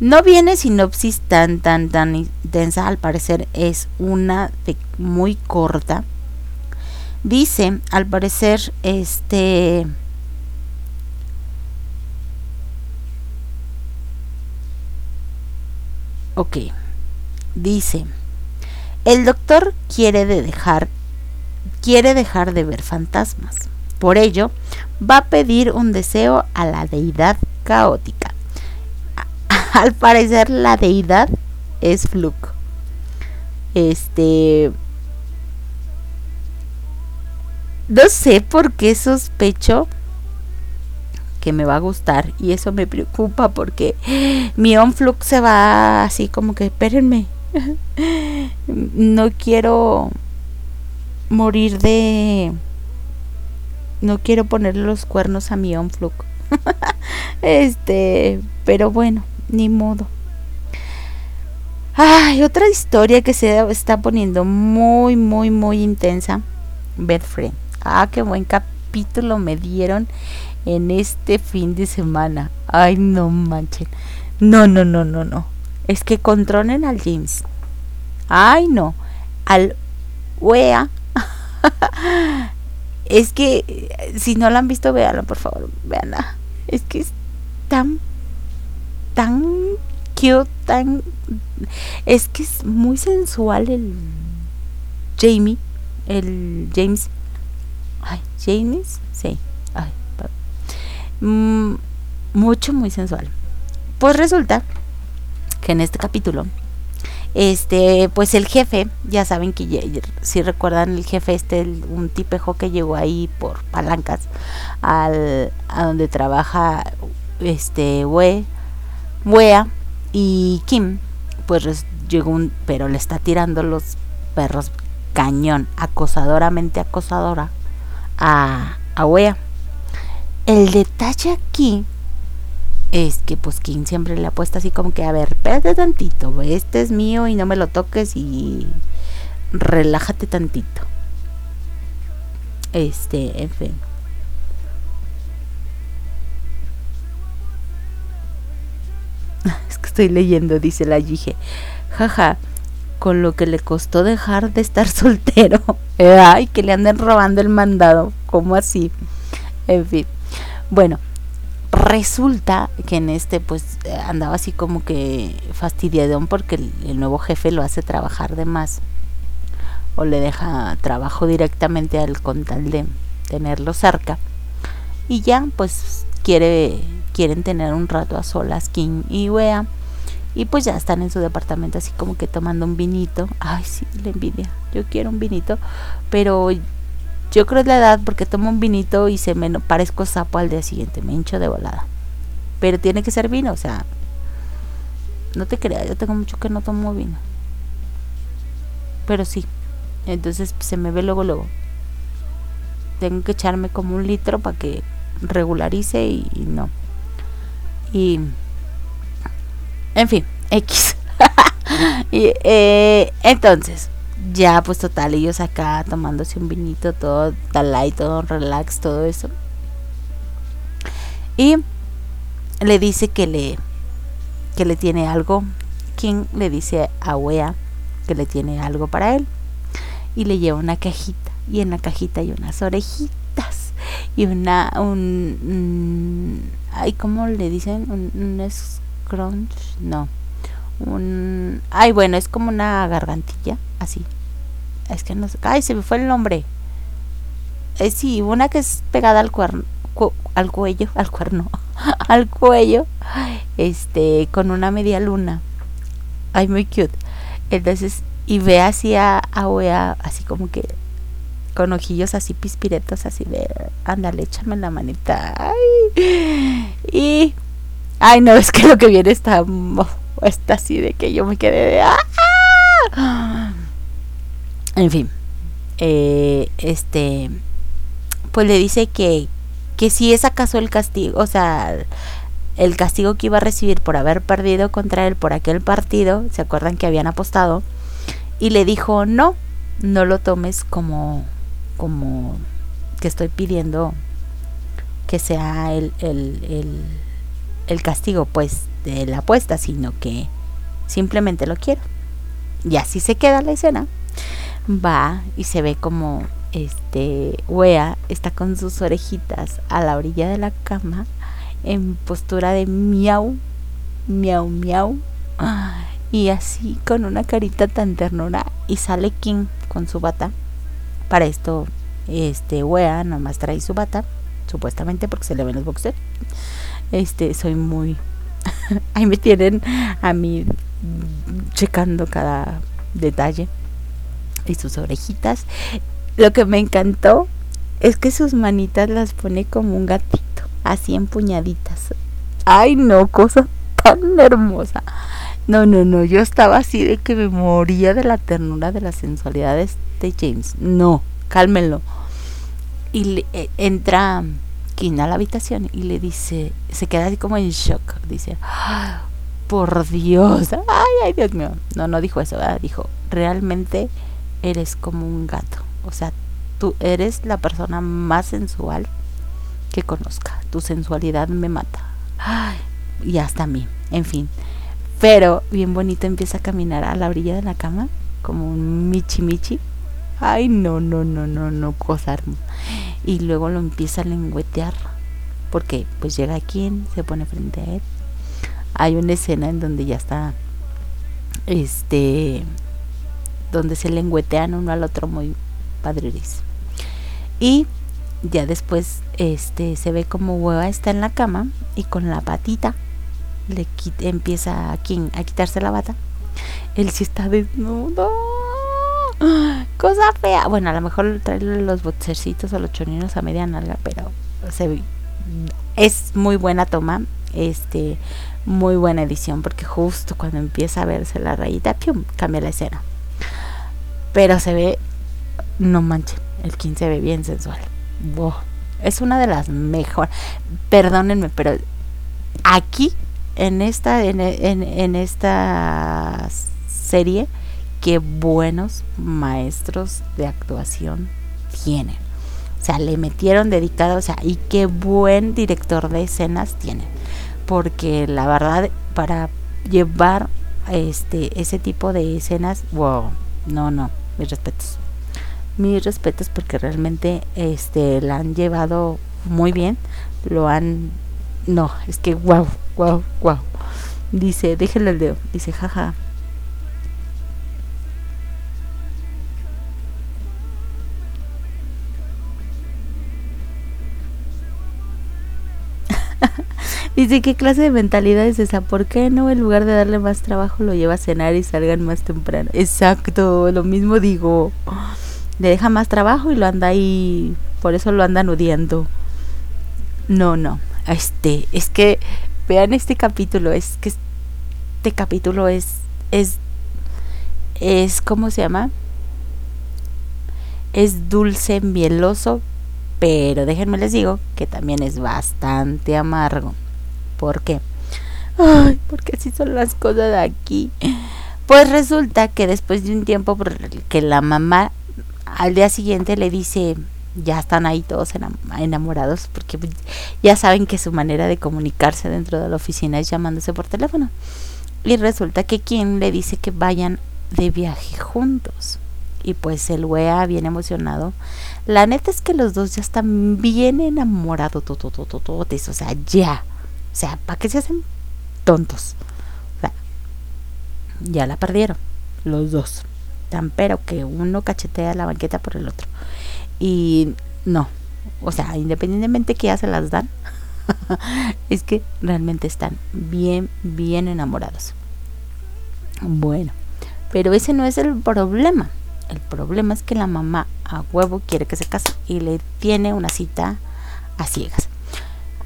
[SPEAKER 1] No viene sinopsis tan, tan, tan intensa, al parecer es una muy corta. Dice, al parecer, este... Ok, dice, el doctor quiere de dejar, quiere dejar de ver fantasmas. Por ello, va a pedir un deseo a la deidad caótica al parecer la deidad es Fluke. Este. No sé por qué sospecho que me va a gustar y eso me preocupa porque mi on Fluke se va así como que espérenme. no quiero morir de no quiero ponerle los cuernos a mi on Fluke. este, pero bueno, ni modo. Ay, otra historia que se está poniendo muy, muy, muy intensa. Bedfriend. Ah, qué buen capítulo me dieron en este fin de semana. Ay, no manchen. No, no, no, no, no. Es que controlen al James. Ay, no. Al Wea. es que eh, si no la han visto, véanla, por favor. Véanla. Es que es tan tan cute, tan... Es que es muy sensual el Jamie, el James. Ay, James, mm, mucho, muy sensual. Pues resulta que en este capítulo, este, pues el jefe, ya saben que si recuerdan el jefe este, un tipejo que llegó ahí por palancas al, a donde trabaja este Wea y Kim, pues llegó un, pero le está tirando los perros cañón, acosadoramente acosadora a, a Wea. El detalle aquí es que pues Kim siempre le apuesta así como que, a ver, espérate tantito, este es mío y no me lo toques y relájate tantito. Este, en fin. estoy leyendo, dice la Yige. Jaja, con lo que le costó dejar de estar soltero. Ay, que le anden robando el mandado. ¿Cómo así? En fin. Bueno, resulta que en este pues andaba así como que fastidiadón porque el, nuevo jefe lo hace trabajar de más. O le deja trabajo directamente al con tal de tenerlo cerca. Y ya pues quiere quieren tener un rato a solas King y Wea. Y pues ya están en su departamento así como que tomando un vinito. Ay, sí, la envidia. Yo quiero un vinito. Pero yo creo es la edad porque tomo un vinito y se me parezco sapo al día siguiente. Me hincho de volada. Pero tiene que ser vino, o sea. No te creas, yo tengo mucho que no tomo vino. Pero sí. Entonces se me ve luego, luego. Tengo que echarme como un litro para que regularice y, no. Y. En fin, X. y, eh, entonces, ya pues total, ellos acá tomándose un vinito, todo light, todo relax, todo eso. Y le dice que le que le tiene algo. King le dice a Wea que le tiene algo para él. Y le lleva una cajita. Y en la cajita hay unas orejitas y una un, ay cómo le dicen un, un scrunch no un ay bueno es como una gargantilla así es que no sé ay se me fue el nombre eh, sí una que es pegada al cuerno al cuello al cuerno al cuello este con una media luna ay muy cute entonces y ve así a, a así como que con ojillos así pispiretos, así de, ándale, échame la manita. Ay. Y, ay, no, es que lo que viene está, está así de que yo me quedé de, ¡ah! En fin, eh, este, pues le dice que, que si es acaso el castigo, o sea, el castigo que iba a recibir por haber perdido contra él por aquel partido, ¿se acuerdan que habían apostado? Y le dijo, no, no lo tomes como como que estoy pidiendo que sea el, el, el, castigo pues de la apuesta, sino que simplemente lo quiero. Y así se queda la escena. Va y se ve como este Wea está con sus orejitas a la orilla de la cama en postura de miau, miau, miau. Y así con una carita tan ternura y sale King con su bata para esto, este wea nomás trae su bata, supuestamente porque se le ven los boxers. Este, soy muy ahí me tienen a mí checando cada detalle y sus orejitas. Lo que me encantó es que sus manitas las pone como un gatito, así empuñaditas. Ay, no, cosa tan hermosa. No, no, no, yo estaba así de que me moría de la ternura de la sensualidad de James. No, cálmenlo. Y le, eh, entra Kim a la habitación y le dice, se queda así como en shock. Dice, por Dios, ay, ay, Dios mío. No, no dijo eso, dijo, realmente eres como un gato. O sea, tú eres la persona más sensual que conozca. Tu sensualidad me mata. Ay, y hasta a mí. En fin. Pero bien bonito empieza a caminar a la orilla de la cama, como un michi michi. Ay, no, no, no, no, no, cosa Y luego lo empieza a lengüetear. Porque pues llega quien, se pone frente a él. Hay una escena en donde ya está, este, donde se lengüetean uno al otro muy padriris. Y ya después, este, se ve como hueva está en la cama y con la patita le empieza a, quien, a quitarse la bata. Él sí está desnudo. Cosa fea. Bueno, a lo mejor traerle los boxercitos o los choninos a media nalga, pero se, es muy buena toma. Este, muy buena edición, porque justo cuando empieza a verse la rayita, ¡pium! cambia la escena. Pero se ve, no manche, el 15 se ve bien sensual. es una de las mejores. Perdónenme, pero aquí en esta, en, en, esta serie qué buenos maestros de actuación tienen. O sea, le metieron dedicado, o sea, y qué buen director de escenas tienen. Porque la verdad, para llevar este ese tipo de escenas, wow, no, no, mis respetos. Mis respetos porque realmente este la han llevado muy bien, lo han no, es que wow, wow, wow. Dice, déjale el dedo. Dice, jaja. Dice, ¿qué clase de mentalidad es esa? ¿Por qué no en lugar de darle más trabajo lo lleva a cenar y salgan más temprano? Exacto, lo mismo digo. Le deja más trabajo y lo anda ahí, por eso lo andan odiando. No, no. Este, es que vean este capítulo, es que este capítulo es es es ¿cómo se llama? Es dulce, mieloso, pero déjenme les digo que también es bastante amargo. ¿Por qué? Ay, porque así son las cosas de aquí. Pues resulta que después de un tiempo que la mamá al día siguiente le dice, ya están ahí todos enamorados, porque ya saben que su manera de comunicarse dentro de la oficina es llamándose por teléfono. Y resulta que quien le dice que vayan de viaje juntos. Y pues el wea bien emocionado. La neta es que los dos ya están bien enamorados, o sea, ya. O sea, ¿para qué se hacen tontos? O sea, ya la perdieron, los dos. Tan pero que uno cachetea la banqueta por el otro. Y no, o sea, independientemente que ya se las dan, es que realmente están bien, bien enamorados. Bueno, pero ese no es el problema. El problema es que la mamá a huevo quiere que se case y le tiene una cita a ciegas.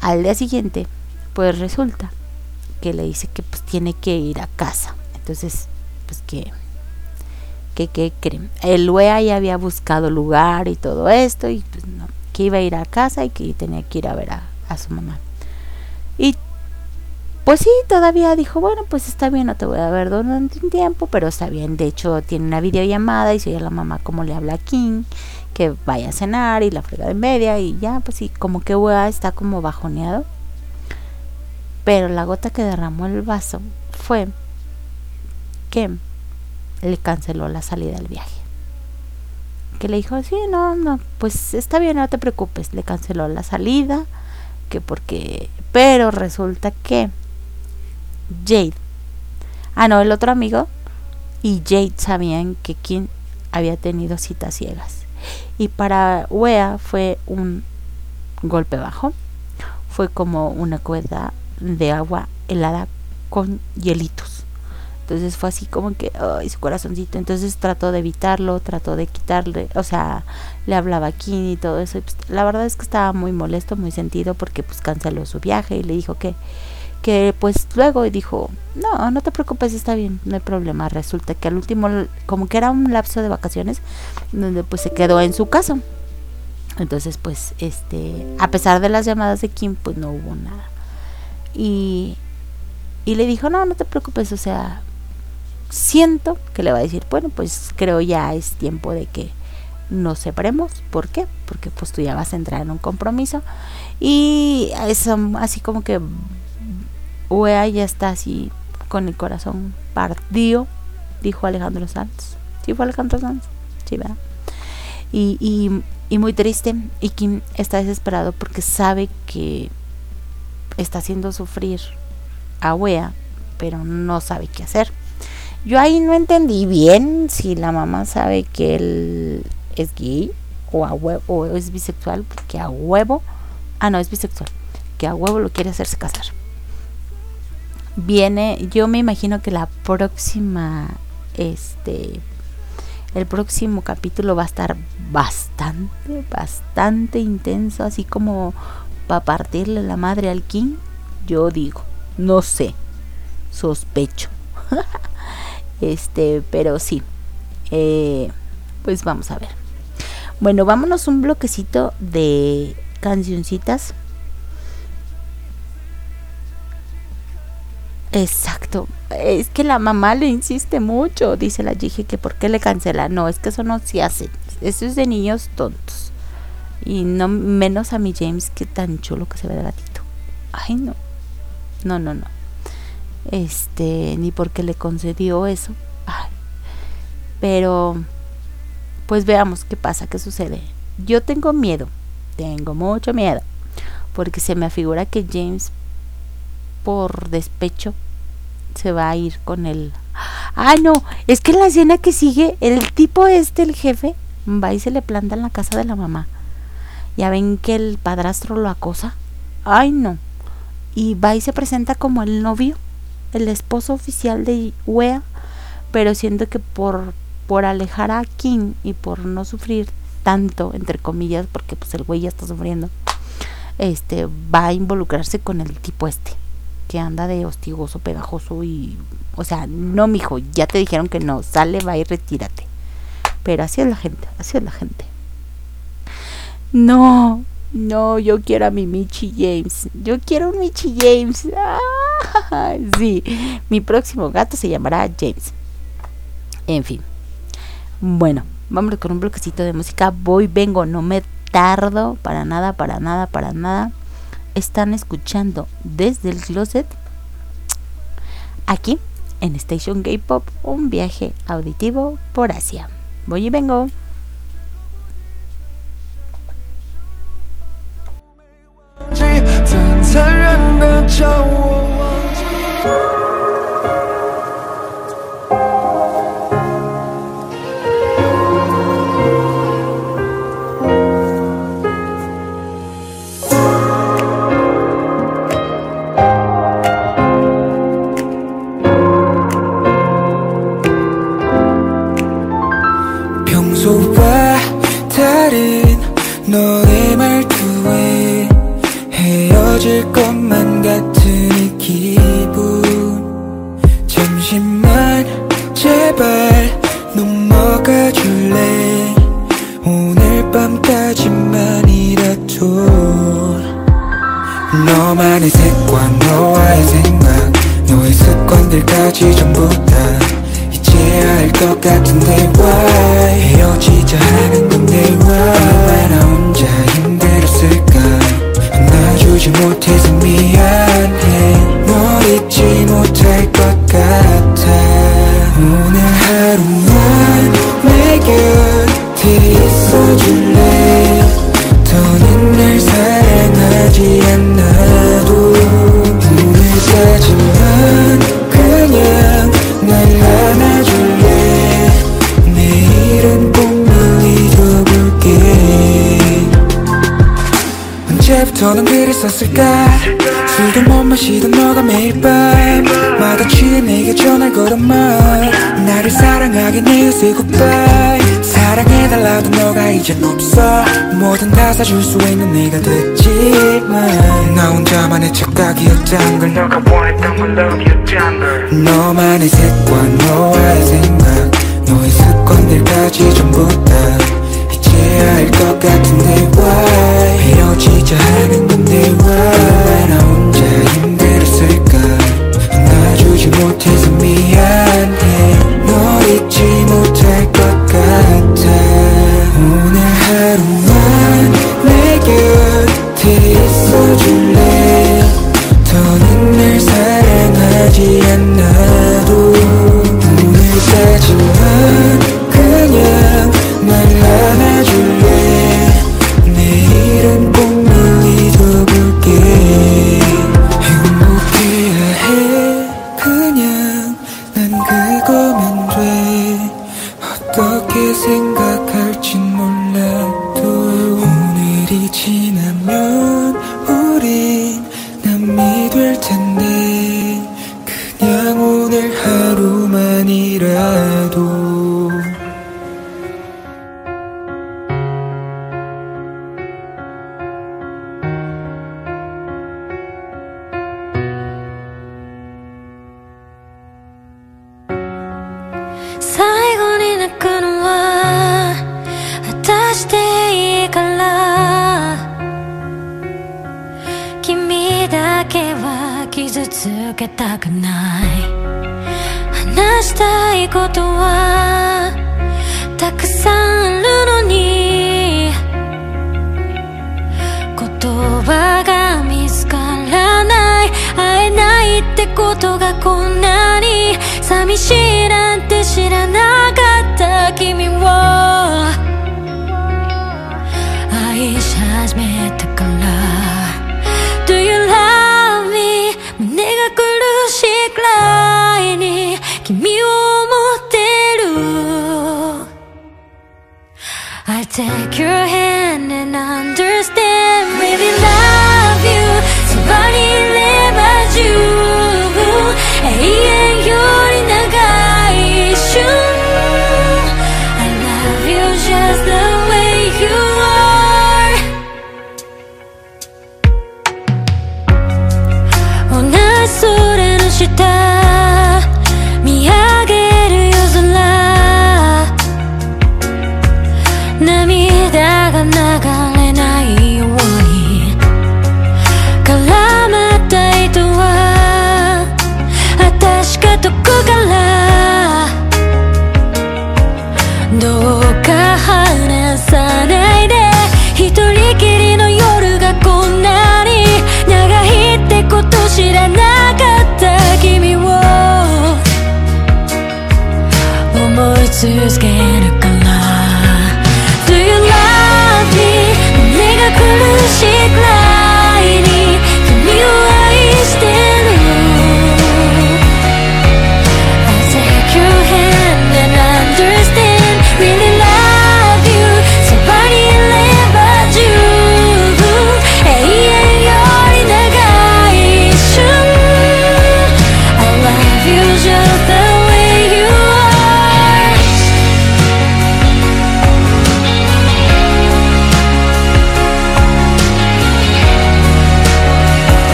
[SPEAKER 1] Al día siguiente, pues resulta que le dice que pues tiene que ir a casa. Entonces, pues que que qué creen. El UEA ya había buscado lugar y todo esto y pues no, que iba a ir a casa y que tenía que ir a ver a, a su mamá. Pues sí, todavía dijo, bueno, pues está bien, no te voy a ver durante un tiempo, pero está bien. De hecho, tiene una videollamada y se oye a la mamá como le habla a King, que vaya a cenar y la frega de media y ya, pues sí, como que UEA está como bajoneado. Pero la gota que derramó el vaso fue que le canceló la salida del viaje. Que le dijo, sí, no, no, pues está bien, no te preocupes, le canceló la salida, que porque, pero resulta que Jade, ah, no, el otro amigo y Jade sabían que quien había tenido citas ciegas. Y para Wea fue un golpe bajo, fue como una cuerda de agua helada con hielitos. Entonces fue así como que, ay, su corazoncito. Entonces trató de evitarlo, trató de quitarle, o sea, le hablaba aquí y todo eso. Pues, la verdad es que estaba muy molesto, muy sentido porque pues canceló su viaje y le dijo que, que pues luego dijo, no, no te preocupes, está bien, no hay problema. Resulta que al último, como que era un lapso de vacaciones, donde pues se quedó en su casa. Entonces pues, este, a pesar de las llamadas de Kim, pues no hubo nada. Y, y le dijo, no, no te preocupes, o sea, siento que le va a decir, bueno, pues creo ya es tiempo de que nos separemos. ¿Por qué? Porque pues tú ya vas a entrar en un compromiso. Y es así como que UEA ya está así con el corazón partido, dijo Alejandro Sanz. ¿Sí fue Alejandro Sanz? Sí, ¿verdad? Y, y, muy triste. Y Kim está desesperado porque sabe que está haciendo sufrir a UEA, pero no sabe qué hacer. Yo ahí no entendí bien si la mamá sabe que él es gay o a huevo o es bisexual, que a huevo, ah no, es bisexual, que a huevo lo quiere hacerse casar. Viene, yo me imagino que la próxima este el próximo capítulo va a estar bastante, bastante intenso, así como para partirle la madre al King. Yo digo, no sé, sospecho. Este, pero sí. Eh, pues vamos a ver. Bueno, vámonos un bloquecito de cancioncitas. Exacto. Es que la mamá le insiste mucho, dice la Gigi, que por qué le cancela. No, es que eso no se hace. Eso es de niños tontos. Y no menos a mi James, que tan chulo que se ve de gatito. Ay, no. No, no, no este, ni porque le concedió eso. Pero, pues veamos qué pasa, qué sucede. Yo tengo miedo, tengo mucho miedo, porque se me afigura que James, por despecho, se va a ir con él. Ah, no, es que en la escena que sigue, el tipo este, el jefe, va y se le planta en la casa de la mamá. Ya ven que el padrastro lo acosa. Ay, no.
[SPEAKER 4] y va y se presenta como el novio, el esposo oficial de Wea, pero siento que por, por alejar a Kim y por no sufrir tanto, entre comillas, porque pues el güey ya está sufriendo, este va a involucrarse con el tipo este, que anda de hostigoso, pegajoso y, o sea, no mijo, ya te dijeron que no, sale, va y retírate. Pero así es la gente, así es la gente. No, no, yo quiero a mi Michi James. Yo quiero un Michi James. Ah, sí, mi próximo gato se llamará James. En fin. Bueno, vamos con un bloquecito de música. Voy, vengo, no me tardo para nada, para nada, para nada están escuchando desde el closet aquí en Station K-Pop, un viaje auditivo por Asia. Voy y vengo.
[SPEAKER 3] 사람들까지 전부 다 잊혀야 할 것 같은데 why? 헤어지자 하는 건데 why? 얼마나 혼자 힘들었을까? 안아주지
[SPEAKER 4] 못해서 미안해. 널 잊지 못할 것 같아. 오늘 하루만 내 곁에 있어줄래? 더는 날 사랑하지 않는 더는 그랬었을까? 술도 못 마시던 너가 매일 밤. 마다 취해 내게 전화 걸어만 나를 사랑하게 내어 say goodbye. 사랑해달라도 너가 이젠 없어. 뭐든 다 사줄 수 있는 네가 됐지만. 나 혼자만의 착각이었단 걸 너가 원했던 건 love였단 걸 너만의 색과 너와의 생각. 너의 습관들까지 전부 다 이제야 것 같은데 why. 헤어지자 하는 건데 why. 나 혼자 힘들었을까? 안아주지 못해서 미안해. 너 잊지 못할 것 같아. 오늘 하루만 내 곁에 있어줄래? 더는 날 사랑하지 않아도. 오늘까지만 그냥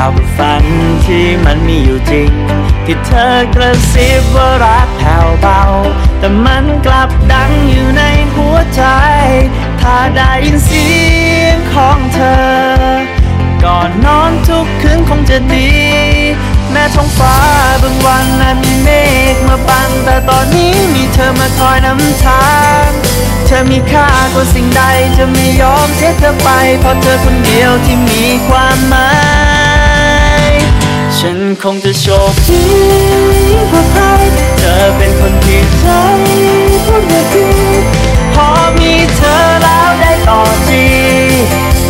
[SPEAKER 3] เราเป็นฝันที่มันมีอยู่จริง ที่เธอกระซิบว่ารักแผ่วเบา แต่มันกลับดังอยู่ในหัวใจ ถ้าได้ยินเสียงของเธอ ก่อนนอนทุกคืนคงจะดี แม้ท้องฟ้าบางวันนั้นมีเมฆมาบัง แต่ตอนนี้มีเธอมาคอยนำทางเธอมีค่ากว่าสิ่งใด จะไม่ยอมเสียเธอไป เพราะเธอคนเดียวที่มีความหมาย ฉันคงจะโชคดีกว่าใครเธอเป็นคนที่ใจพูดไม่ดีพอมีเธอแล้วได้ต่อจี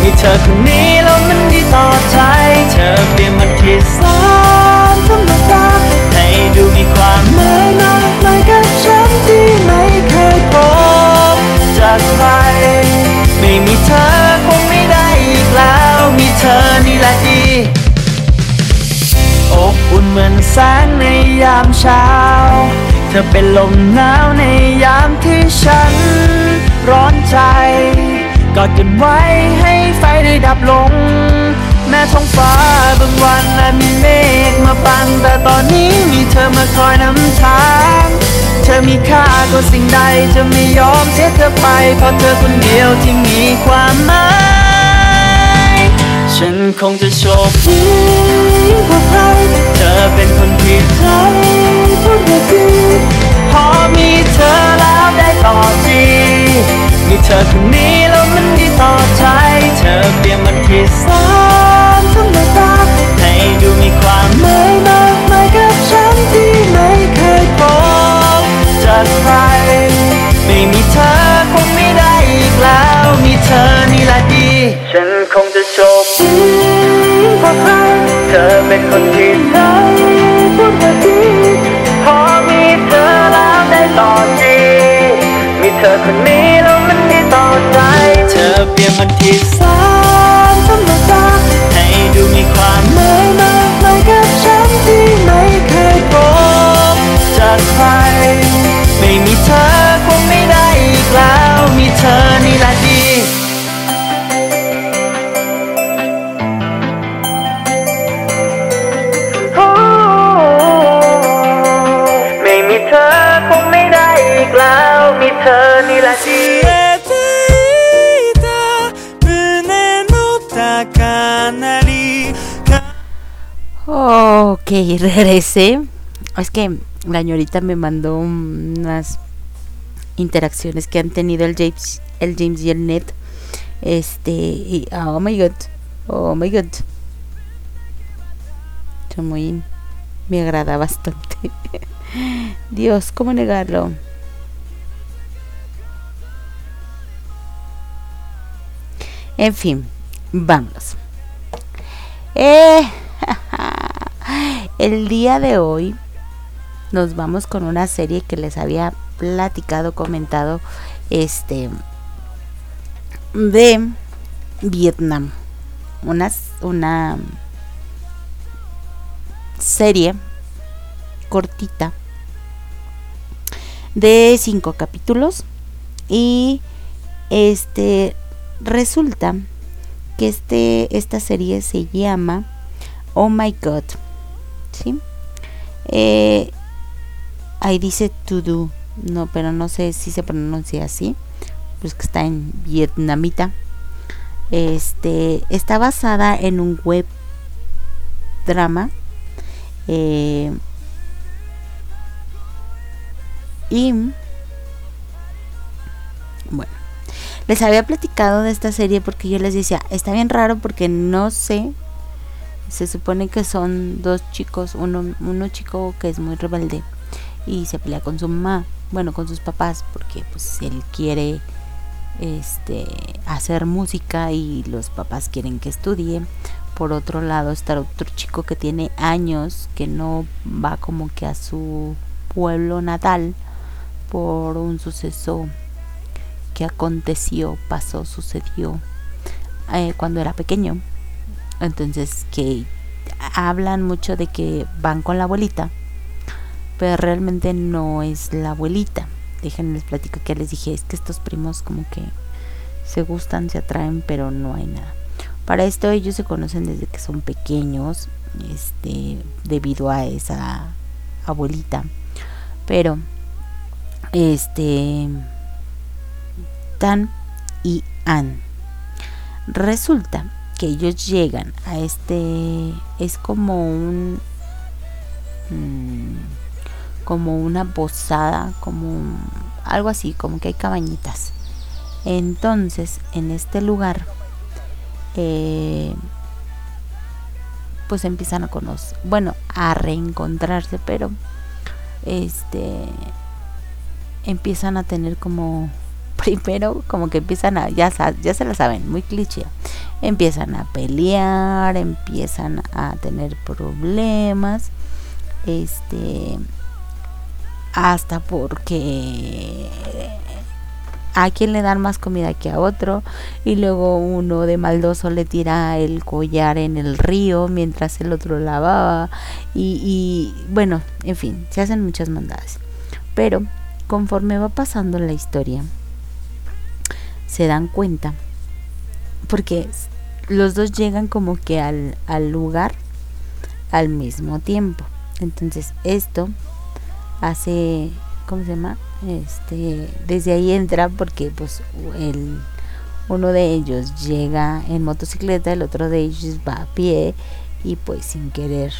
[SPEAKER 3] มีเธอคนนี้แล้วมันดีต่อใจ เธอเปลี่ยนมันที่สามธรรมดาให้ดูมีความหมายมากมายกับฉันที่ไม่เคยพบจากใครไม่มีเธอคงไม่ได้อีกแล้ว มีเธอนี่แหละดี อุ่นเหมือนแสงในยามเช้า เธอเป็นลมหนาวในยามที่ฉัน ร้อนใจ กอดกันไว้ให้ไฟได้ดับลง แม้ท้องฟ้าบางวันอาจมีเมฆมาบัง แต่ตอนนี้มีเธอมาคอยนำทางเธอมีค่ากว่าสิ่งใดจะไม่ยอมเสียเธอไป เพราะเธอคนเดียวที่มีความหมาย ฉันคงจะโชคดีกว่าใครเธอเป็นคนที่ใจพูดไม่ดีพอมีเธอแล้วได้ต่อจีมีเธอคนนี้แล้วมันดีต่อใจ เธอเปลี่ยนมันที่สามธรรมดาให้ดูมีความหมายมากมายกับฉันที่ไม่เคยพบจากใครไม่มีเธอ แล้ว มีเธอนี่แหละดี ฉันคงจะโชคดีกว่าใครเธอเป็นคนที่ใจพูดมาดีพอมีเธอแล้วได้ต่อจีมีเธอคนนี้แล้วมันดีต่อใจ เธอเปลี่ยนมันที่สามธรรมดาให้ดูมีความ
[SPEAKER 1] Ok, regresé. Es que la ñorita me mandó unas interacciones que han tenido el James, el James y el Ned. Este, y, oh my god, oh my god. Muy, me agrada bastante. Dios, ¿cómo negarlo? En fin, vámonos. Eh, el día de hoy nos vamos con una serie que les había platicado, comentado, este, de Vietnam. Una, una serie cortita de cinco capítulos y este resulta que este, esta serie se llama Oh My God. ¿Sí? Eh, ahí dice to do, no, pero no sé si se pronuncia así, pues que está en vietnamita. Este está basada en un web drama. Eh, y bueno, les había platicado de esta serie porque yo les decía, está bien raro porque no sé. Se supone que son dos chicos, uno, uno chico que es muy rebelde y se pelea con su mamá, bueno, con sus papás, porque pues él quiere este hacer música y los papás quieren que estudie. Por otro lado está otro chico que tiene años que no va como que a su pueblo natal por un suceso aconteció, pasó, sucedió eh, cuando era pequeño. Entonces que hablan mucho de que van con la abuelita, pero realmente no es la abuelita. Déjenme les platico que les dije, es que estos primos como que se gustan, se atraen, pero no hay nada. Para esto ellos se conocen desde que son pequeños, este, debido a esa abuelita. Pero, este, Tan y An. Resulta que ellos llegan a este es como un mm, como una posada, como algo así, como que hay cabañitas. Entonces, en este lugar, eh, pues empiezan a conocer, bueno, a reencontrarse, pero este empiezan a tener como primero como que empiezan a, ya, ya se la saben, muy cliché, empiezan a pelear, empiezan a tener problemas, este, hasta porque a quien le dan más comida que a otro y luego uno de maldoso le tira el collar en el río mientras el otro lavaba y, bueno, en fin, se hacen muchas maldades. Pero conforme va pasando la historia, se dan cuenta porque los dos llegan como que al, al lugar al mismo tiempo. Entonces esto hace, ¿cómo se llama? Este, desde ahí entra porque pues el, uno de ellos llega en motocicleta, el otro de ellos va a pie y pues sin querer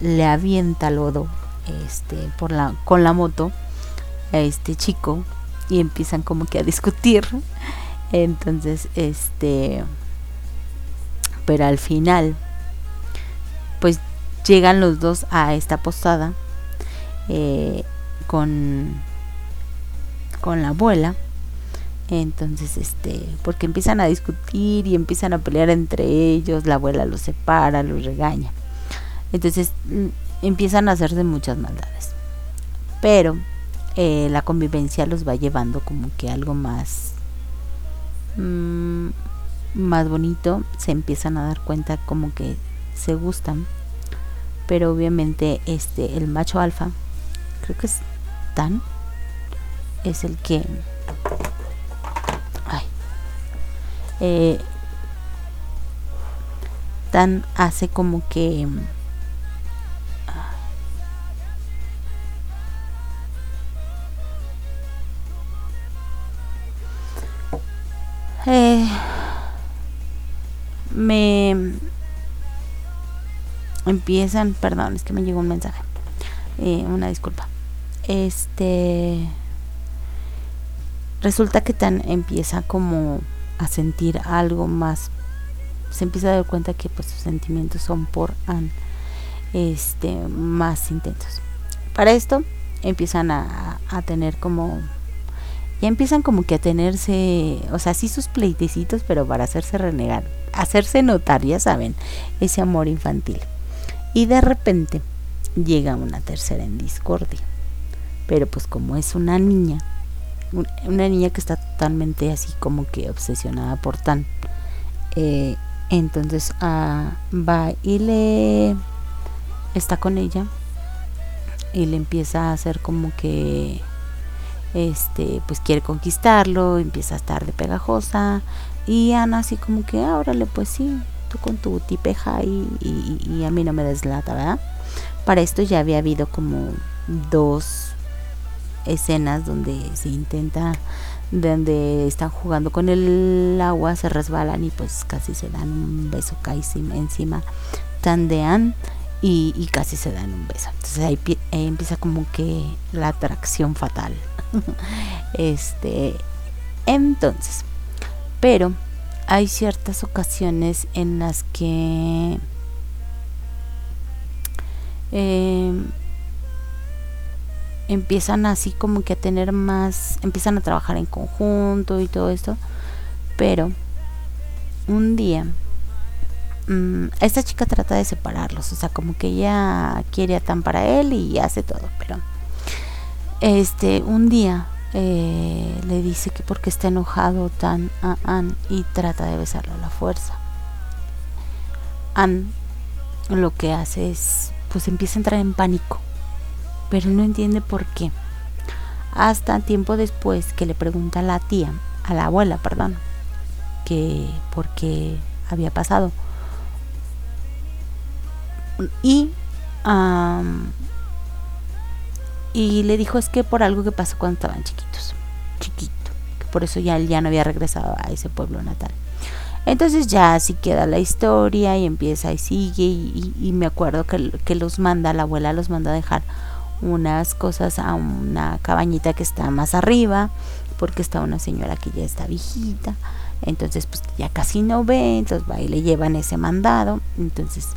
[SPEAKER 1] le avienta lodo este por la con la moto a este chico y empiezan como que a discutir. Entonces, este, pero al final, pues llegan los dos a esta posada eh, con, con la abuela. Entonces, este, porque empiezan a discutir y empiezan a pelear entre ellos, la abuela los separa, los regaña. Entonces, mm, empiezan a hacerse muchas maldades. Pero eh, la convivencia los va llevando como que algo más mm, más bonito se empiezan a dar cuenta como que se gustan. Pero obviamente este el macho alfa creo que es tan es el que ay, eh, tan hace como que empiezan, perdón, es que me llegó un mensaje, eh, una disculpa. Este resulta que tan empieza como a sentir algo más, se empieza a dar cuenta que pues sus sentimientos son por Anne, este más intensos. Para esto empiezan a, a tener como ya empiezan como que a tenerse, o sea, sí sus pleitecitos, pero para hacerse renegar, hacerse notar, ya saben, ese amor infantil. Y de repente llega una tercera en discordia. Pero pues como es una niña, una niña que está totalmente así como que obsesionada por Tan, eh, entonces ah, va y le está con ella y le empieza a hacer como que este pues quiere conquistarlo, empieza a estar de pegajosa y Ana así como que, ah, órale, pues sí, tú con tu tipeja y, y, a mí no me deslata, ¿verdad? Para esto ya había habido como dos escenas donde se intenta, donde están jugando con el agua, se resbalan y pues casi se dan un beso cae encima, tandean y, casi se dan un beso. Entonces ahí empieza como que la atracción fatal. este, entonces, pero hay ciertas ocasiones en las que em, empiezan así como que a tener más, empiezan a trabajar en conjunto y todo esto, pero un día mm, esta chica trata de separarlos, o sea, como que ella quiere a Tan para él y hace todo, pero este un día eh, le dice que porque está enojado Tan a Ann y trata de besarlo a la fuerza. Ann lo que hace es, pues empieza a entrar en pánico, pero no entiende por qué. Hasta tiempo después que le pregunta a la tía, a la abuela, perdón, que por qué había pasado. Y y le dijo es que por algo que pasó cuando estaban chiquitos, chiquito, que por eso ya él ya no había regresado a ese pueblo natal. Entonces ya así queda la historia y empieza y sigue y, me acuerdo que, que, los manda, la abuela los manda a dejar unas cosas a una cabañita que está más arriba porque está una señora que ya está viejita entonces pues ya casi no ve entonces va y le llevan ese mandado entonces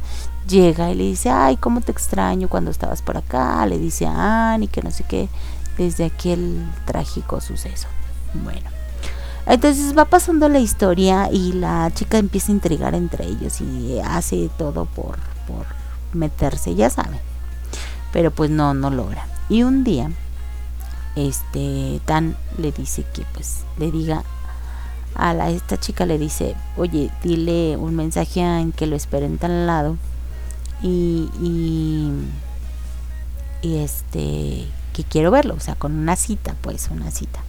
[SPEAKER 1] llega y le dice, ay, cómo te extraño cuando estabas por acá, le dice a Annie que no sé qué, desde aquel trágico suceso. Bueno, entonces va pasando la historia y la chica empieza a intrigar entre ellos y hace todo por, por meterse, ya saben, pero pues no, no logra. Y un día, este, Tan le dice que pues le diga a la, esta chica le dice, oye, dile un mensaje en que lo esperen tal lado y, y, este que quiero verlo, o sea, con una cita, pues una cita.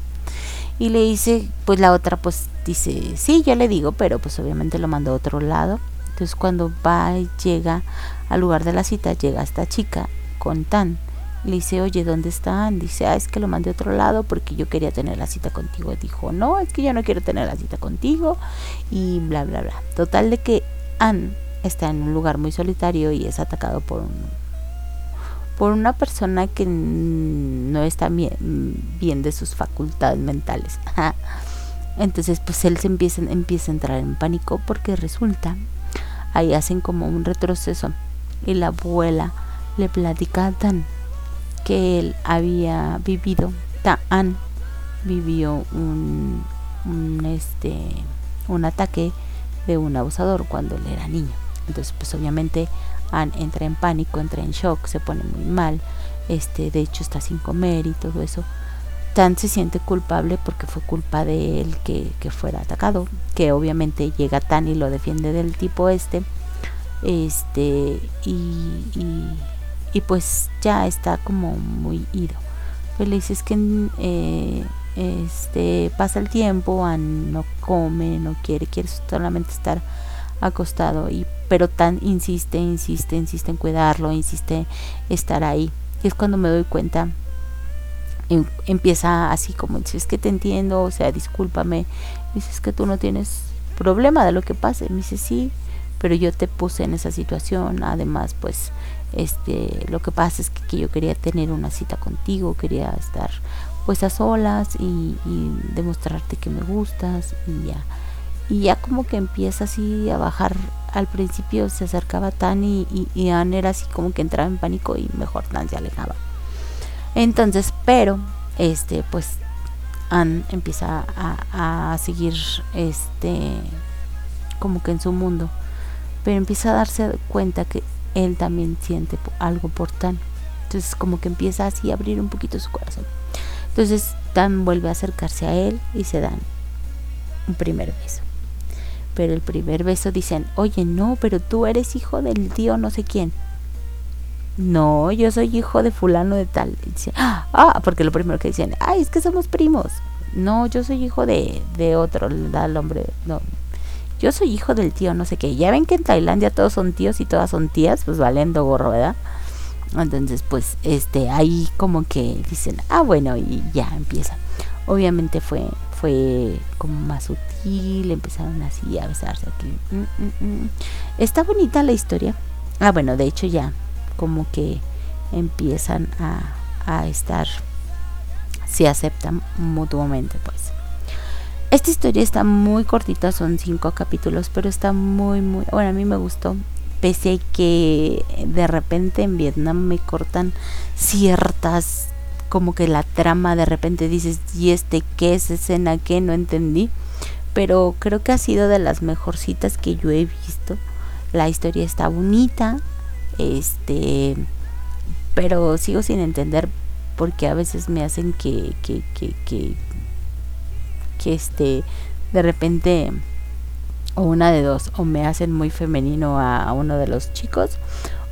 [SPEAKER 1] Y le dice, pues la otra pues dice, sí, yo le digo, pero pues obviamente lo mandó a otro lado. Entonces cuando va y llega al lugar de la cita, llega esta chica con Tan. Le dice, oye, ¿dónde están? Dice, ah, es que lo mandé a otro lado porque yo quería tener la cita contigo. Dijo, no, es que yo no quiero tener la cita contigo. Y bla, bla, bla. Total de que Ann está en un lugar muy solitario y es atacado por un por una persona que no está bien, de sus facultades mentales. Entonces, pues él se empieza, empieza a entrar en pánico porque resulta, ahí hacen como un retroceso y la abuela le platica a Dan que él había vivido, Tan vivió un, un, este, un ataque de un abusador cuando él era niño. Entonces, pues obviamente Anne entra en pánico, entra en shock, se pone muy mal, este, de hecho está sin comer y todo eso. Tan se siente culpable porque fue culpa de él que, fuera atacado, que obviamente llega Tan y lo defiende del tipo este, este, y, y, pues ya está como muy ido. Pues le dices que eh, este, pasa el tiempo, Anne no come, no quiere, quiere solamente estar acostado y pero tan insiste, insiste, insiste en cuidarlo, insiste estar ahí. Y es cuando me doy cuenta em, empieza así como dices que te entiendo, o sea, discúlpame, dices que tú no tienes problema de lo que pase, me dice sí, pero yo te puse en esa situación, además pues este lo que pasa es que, yo quería tener una cita contigo, quería estar pues a solas y, y demostrarte que me gustas y ya y ya como que empieza así a bajar al principio se acercaba Tan y, y, Anne era así como que entraba en pánico y mejor Tan se alejaba entonces pero este pues Anne empieza a, a seguir este como que en su mundo, pero empieza a darse cuenta que él también siente algo por Tan. Entonces como que empieza así a abrir un poquito su corazón. Entonces Tan vuelve a acercarse a él y se dan un primer beso. Pero el primer beso dicen, oye, no, pero tú eres hijo del tío no sé quién. No, yo soy hijo de fulano de tal. ah, porque lo primero que dicen, ay, es que somos primos. No, yo soy hijo de, de otro, da el hombre. No, yo soy hijo del tío no sé qué. Ya ven que en Tailandia todos son tíos y todas son tías, pues valiendo gorro, ¿verdad? Entonces, pues, este, ahí como que dicen, ah, bueno, y ya empieza. Obviamente fue, fue como más sutil, empezaron así a besarse aquí. Mm, mm, mm. Está bonita la historia. Ah, bueno, de hecho ya como que empiezan a, a estar, se aceptan mutuamente, pues. Esta historia está muy cortita, son cinco capítulos, pero está muy, muy, bueno, a mí me gustó. Pese a que de repente en Vietnam me cortan ciertas, como que la trama de repente dices, ¿y este qué es escena que no entendí? Pero creo que ha sido de las mejorcitas que yo he visto. La historia está bonita, este, pero sigo sin entender porque a veces me hacen que, que, que, que este de repente o una de dos o me hacen muy femenino a, uno de los chicos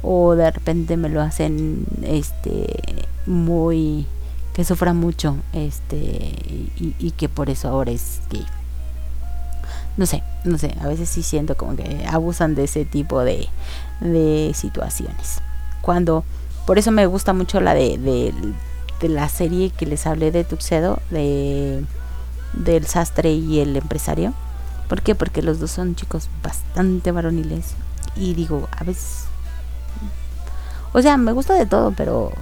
[SPEAKER 1] o de repente me lo hacen este muy que sufra mucho este y, que por eso ahora es gay no sé no sé a veces sí siento como que abusan de ese tipo de, de situaciones cuando por eso me gusta mucho la de, de, la serie que les hablé de Tuxedo de del sastre y el empresario. ¿Por qué? Porque los dos son chicos bastante varoniles. Y digo, a veces... O sea, me gusta de todo, pero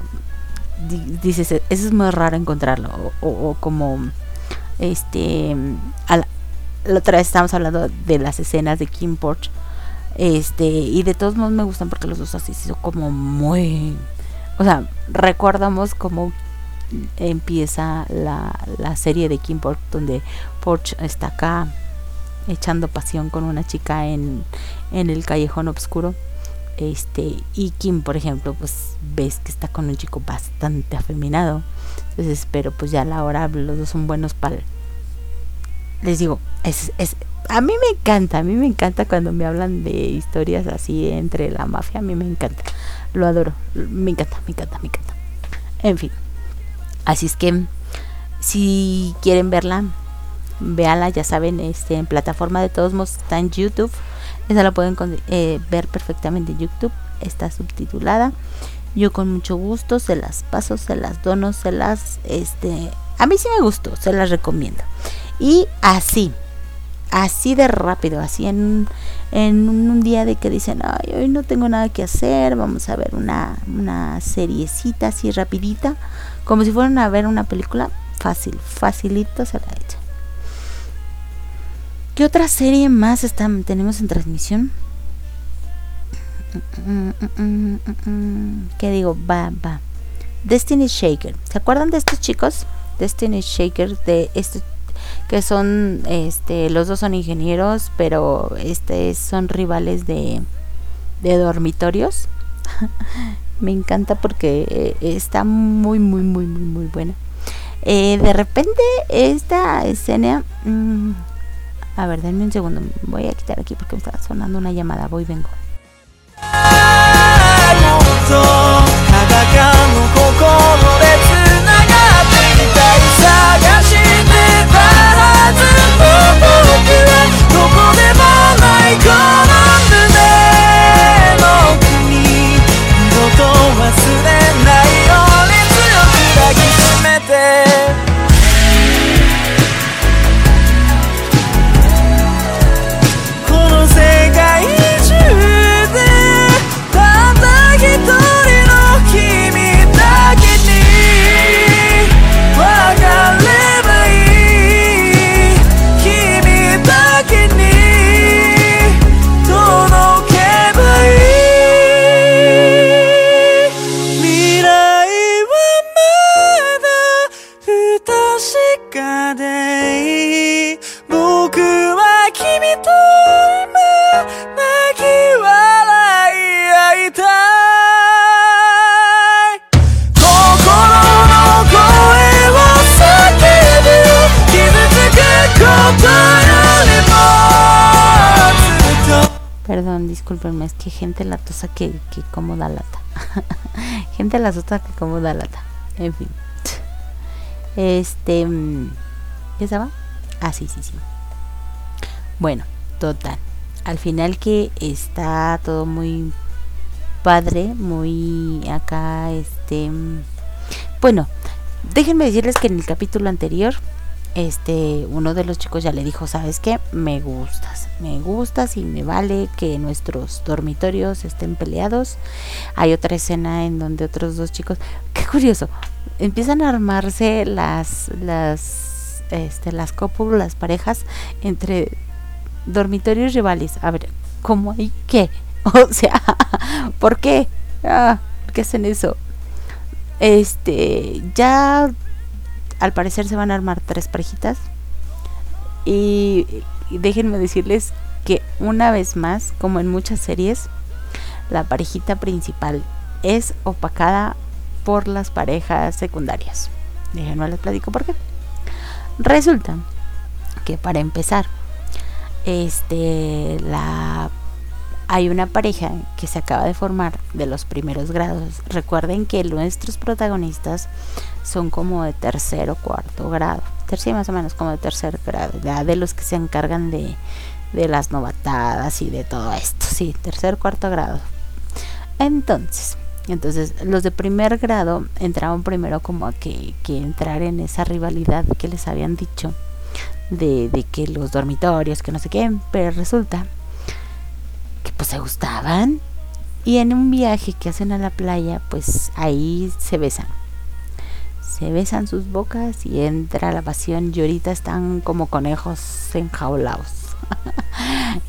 [SPEAKER 1] dices, eso es muy raro encontrarlo. O, como, este, la otra vez estábamos hablando de las escenas de Kim Porch. Este, y de todos modos me gustan porque los dos así son como muy... O sea, recordamos como empieza la, la serie de Kim Porch donde Porch está acá echando pasión con una chica en, en el callejón oscuro este y Kim por ejemplo pues ves que está con un chico bastante afeminado entonces pero pues ya a la hora los dos son buenos para les digo es, es a mí me encanta a mí me encanta cuando me hablan de historias así entre la mafia a mí me encanta lo adoro me encanta me encanta me encanta en fin Así es que si quieren verla, véala, ya saben, este, en plataforma de todos modos está en YouTube. Esa la pueden eh, ver perfectamente en YouTube. Está subtitulada. Yo con mucho gusto se las paso, se las dono, se las, este, a mí sí me gustó, se las recomiendo. Y así, así de rápido, así en, en un día de que dicen, ay, hoy no tengo nada que hacer, vamos a ver una, una seriecita así rapidita como si fueran a ver una película, fácil, facilito se la hecho. ¿Qué otra serie más tenemos en transmisión? ¿Qué digo? Va, va. Destiny Shaker. ¿Se acuerdan de estos chicos? Destiny Shaker de estos que son este los dos son ingenieros, pero este son rivales de de dormitorios. me encanta porque eh, está muy, muy, muy, muy, muy buena. Eh, de repente, esta escena. Mm, a ver, denme un segundo. Voy a quitar aquí porque me está sonando una llamada. Voy, vengo. Discúlpenme, es que gente latosa que, que como da lata. gente latosa que como da lata. En fin. Este. Mm, ¿Qué estaba? Ah, sí, sí, sí. Bueno, total. Al final que está todo muy padre, muy acá, este. Mm, bueno, déjenme decirles que en el capítulo anterior este uno de los chicos ya le dijo, "¿Sabes qué? Me gustas. Me gustas y me vale que nuestros dormitorios estén peleados." Hay otra escena en donde otros dos chicos, qué curioso, empiezan a armarse las las este las parejas entre dormitorios rivales. A ver, ¿cómo hay qué? O sea, ¿por qué? Ah, ¿por qué hacen eso? Este, ya al parecer se van a armar tres parejitas. Y, déjenme decirles que una vez más, como en muchas series, la parejita principal es opacada por las parejas secundarias. Déjenme les platico por qué. Resulta que para empezar, este la hay una pareja que se acaba de formar de los primeros grados. Recuerden que nuestros protagonistas son como de tercer o cuarto grado. Tercer más o menos como de tercer grado. De los que se encargan de, las novatadas y de todo esto. Sí, tercer cuarto grado. Entonces, entonces los de primer grado entraron primero como a que, que entrar en esa rivalidad que les habían dicho. De, de que los dormitorios, que no sé qué. Pero resulta pues se gustaban. Y en un viaje que hacen a la playa, pues ahí se besan. Se besan sus bocas y entra la pasión y ahorita están como conejos enjaulados.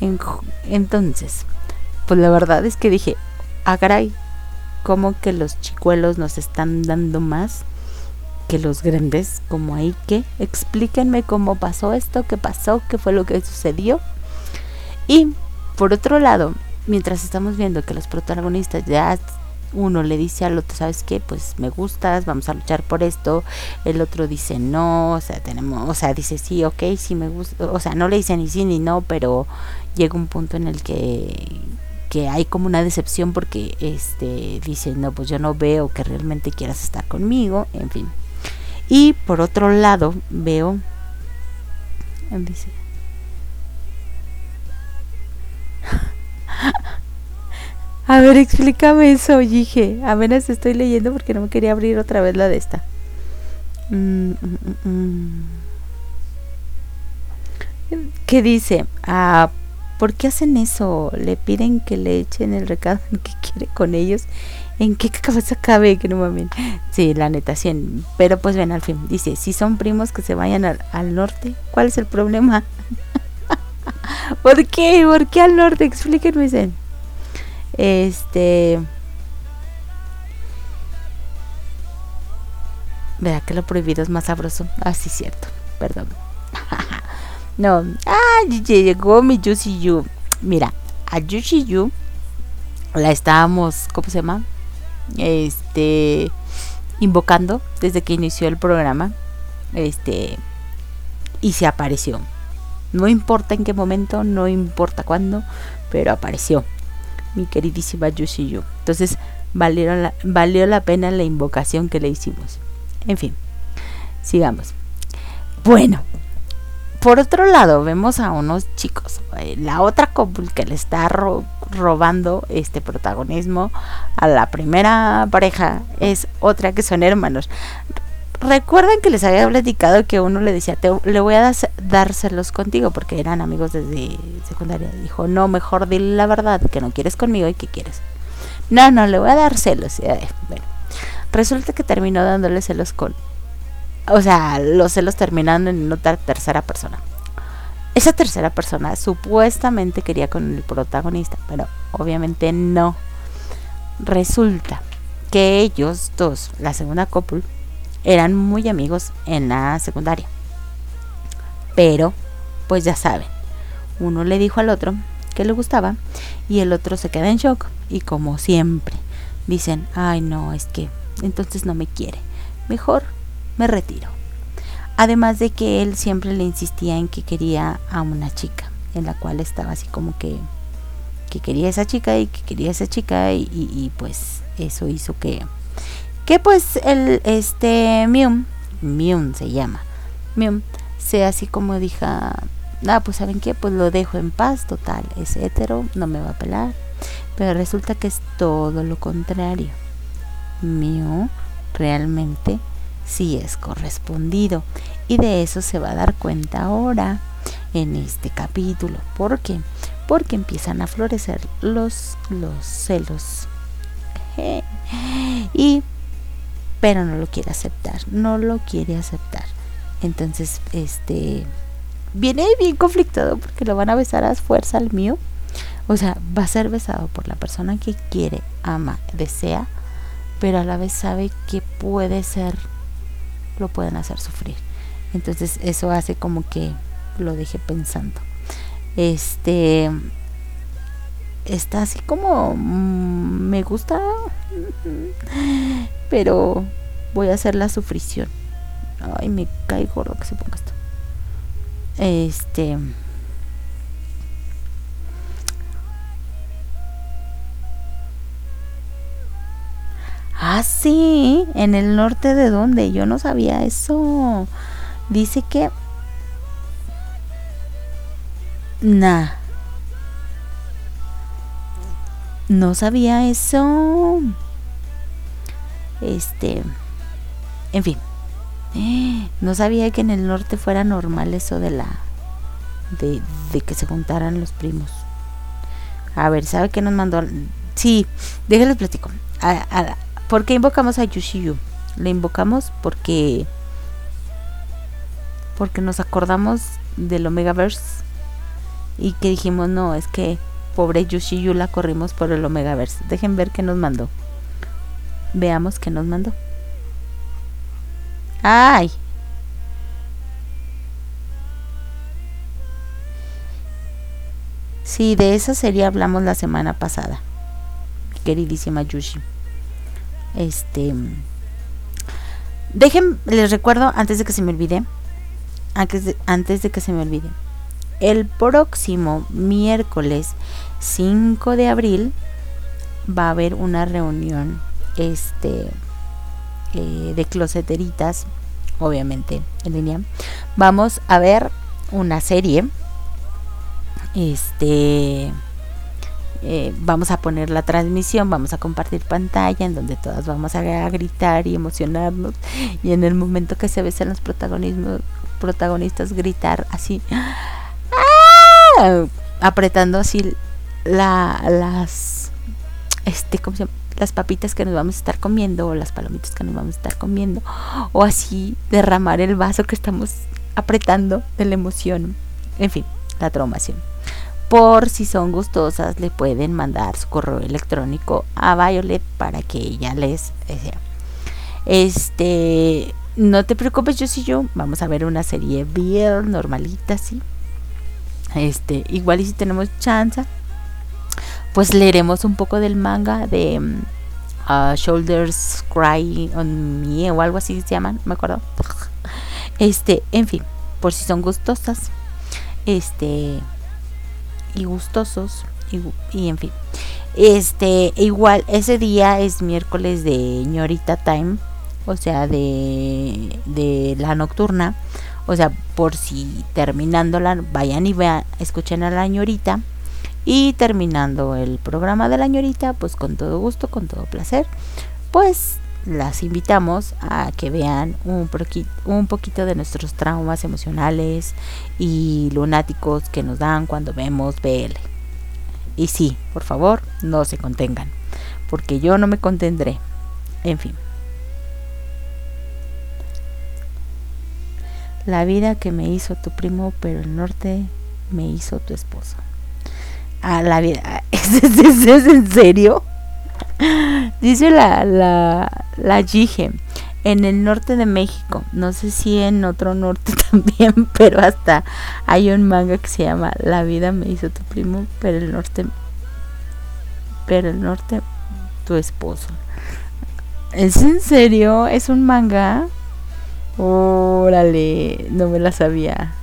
[SPEAKER 1] Entonces, pues la verdad es que dije, ah caray, como que los chicuelos nos están dando más que los grandes, como hay que, explíquenme cómo pasó esto, qué pasó, qué fue lo que sucedió. Y por otro lado, mientras estamos viendo que los protagonistas ya uno le dice al otro, ¿sabes qué? Pues me gustas, vamos a luchar por esto. El otro dice no, o sea, tenemos, o sea, dice sí, ok, sí me gusta, o sea, no le dice ni sí ni no, pero llega un punto en el que que hay como una decepción porque este dice, "No, pues yo no veo que realmente quieras estar conmigo", en fin. Y por otro lado, veo dice A ver, explícame eso, dije. Apenas estoy leyendo porque no me quería abrir otra vez la de esta. Mm, mm, mm, ¿Qué dice? Ah, ¿por qué hacen eso? Le piden que le echen el recado que quiere con ellos. ¿En qué cabeza cabe que no mamen? Sí, la neta, sí. Pero pues ven, al fin, dice, si son primos que se vayan al, al norte, ¿cuál es el problema? ¿Por qué? ¿Por qué al norte? Explíquenme. Zen. Este. Vea que lo prohibido es más sabroso. Ah, sí, cierto. Perdón. no. Ah, llegó mi Juicy Yu. Mira, a Juicy Yu la estábamos, ¿cómo se llama? Este, invocando desde que inició el programa. Este, y se apareció. No importa en qué momento, no importa cuándo, pero apareció mi queridísima Yushiyu. Entonces, valieron la, valió la pena la invocación que le hicimos. En fin, sigamos. Bueno, por otro lado, vemos a unos chicos. Eh, la otra couple que le está robando este protagonismo a la primera pareja es otra que son hermanos. Recuerden que les había platicado que uno le decía, le voy a dárselos contigo porque eran amigos desde secundaria. Dijo, no, mejor dile la verdad, que no quieres conmigo y que quieres. No, no, le voy a dar celos. bueno, resulta que terminó dándole celos con... O sea, los celos terminando en otra tercera persona. Esa tercera persona supuestamente quería con el protagonista, pero obviamente no. Resulta que ellos dos, la segunda couple, eran muy amigos en la secundaria. Pero, pues ya saben, uno le dijo al otro que le gustaba y el otro se queda en shock y como siempre dicen, ay no, es que entonces no me quiere, mejor me retiro. Además de que él siempre le insistía en que quería a una chica, en la cual estaba así como que que quería esa chica y que quería esa chica y, pues eso hizo que que pues el este Mium Mium se llama Mium sea así como dije ah pues saben qué pues lo dejo en paz total es hetero no me va a pelar pero resulta que es todo lo contrario. Miu realmente sí es correspondido. Y de eso se va a dar cuenta ahora en este capítulo. ¿por qué? porque empiezan a florecer los, los celos. y pero no lo quiere aceptar, no lo quiere aceptar. Entonces, este viene bien conflictado porque lo van a besar a fuerza al mío. O sea, va a ser besado por la persona que quiere, ama, desea, pero a la vez sabe que puede ser, lo pueden hacer sufrir. Entonces eso hace como que lo deje pensando este está así como mm, me gusta pero voy a hacer la sufrición ay me cae gordo que se ponga esto este Ah, sí, en el norte de dónde, yo no sabía eso. Dice que Nah. No sabía eso. Este. En fin. No sabía que en el norte fuera normal eso de la. De, de que se juntaran los primos. A ver, ¿sabe qué nos mandó? Sí, déjenles platico. ¿Por qué invocamos a Yushiyu? Le invocamos porque. Porque nos acordamos del Omegaverse y que dijimos, no, es que pobre Yushiyu la corrimos por el Omegaverse. Dejen ver qué nos mandó. Veamos qué nos mandó. ¡Ay! Sí, de esa serie hablamos la semana pasada. queridísima Yushi. Este. Dejen, les recuerdo antes de que se me olvide. Antes antes de que se me olvide el próximo miércoles 5 de abril va a haber una reunión este eh, de closeteritas obviamente en línea. Vamos a ver una serie este eh, vamos a poner la transmisión, vamos a compartir pantalla en donde todas vamos a, gritar y emocionarnos y en el momento que se besen los protagonistas gritar así apretando así la, las este ¿cómo se llama? las papitas que nos vamos a estar comiendo o las palomitas que nos vamos a estar comiendo o así derramar el vaso que estamos apretando de la emoción. En fin la traumación. Por si son gustosas le pueden mandar su correo electrónico a Violet para que ella les eh, este no te preocupes yo sí yo vamos a ver una serie bien normalita sí este, igual y si tenemos chance, pues leeremos un poco del manga de uh, Shoulders Cry on Me o algo así se llaman, me acuerdo. Este, en fin, por si son gustosas, este, y gustosos, y, en fin. Este, igual, ese día es miércoles de ñorita time, o sea, de, de la nocturna. O sea, por si terminándola, vayan y vean, escuchen a la ñorita. Y terminando el programa de la ñorita, pues con todo gusto, con todo placer, pues las invitamos a que vean un, un poquito de nuestros traumas emocionales y lunáticos que nos dan cuando vemos BL. Y sí, por favor, no se contengan, porque yo no me contendré. En fin. La vida que me hizo tu primo, pero el norte me hizo tu esposo. Ah, la vida. ¿Es, es, en serio? Dice la, la, la. En el norte de México. No sé si en otro norte también, pero hasta hay un manga que se llama La vida me hizo tu primo, pero el norte. Pero el norte, tu esposo. ¿Es en serio? ¿Es un manga? Órale, no me la sabía.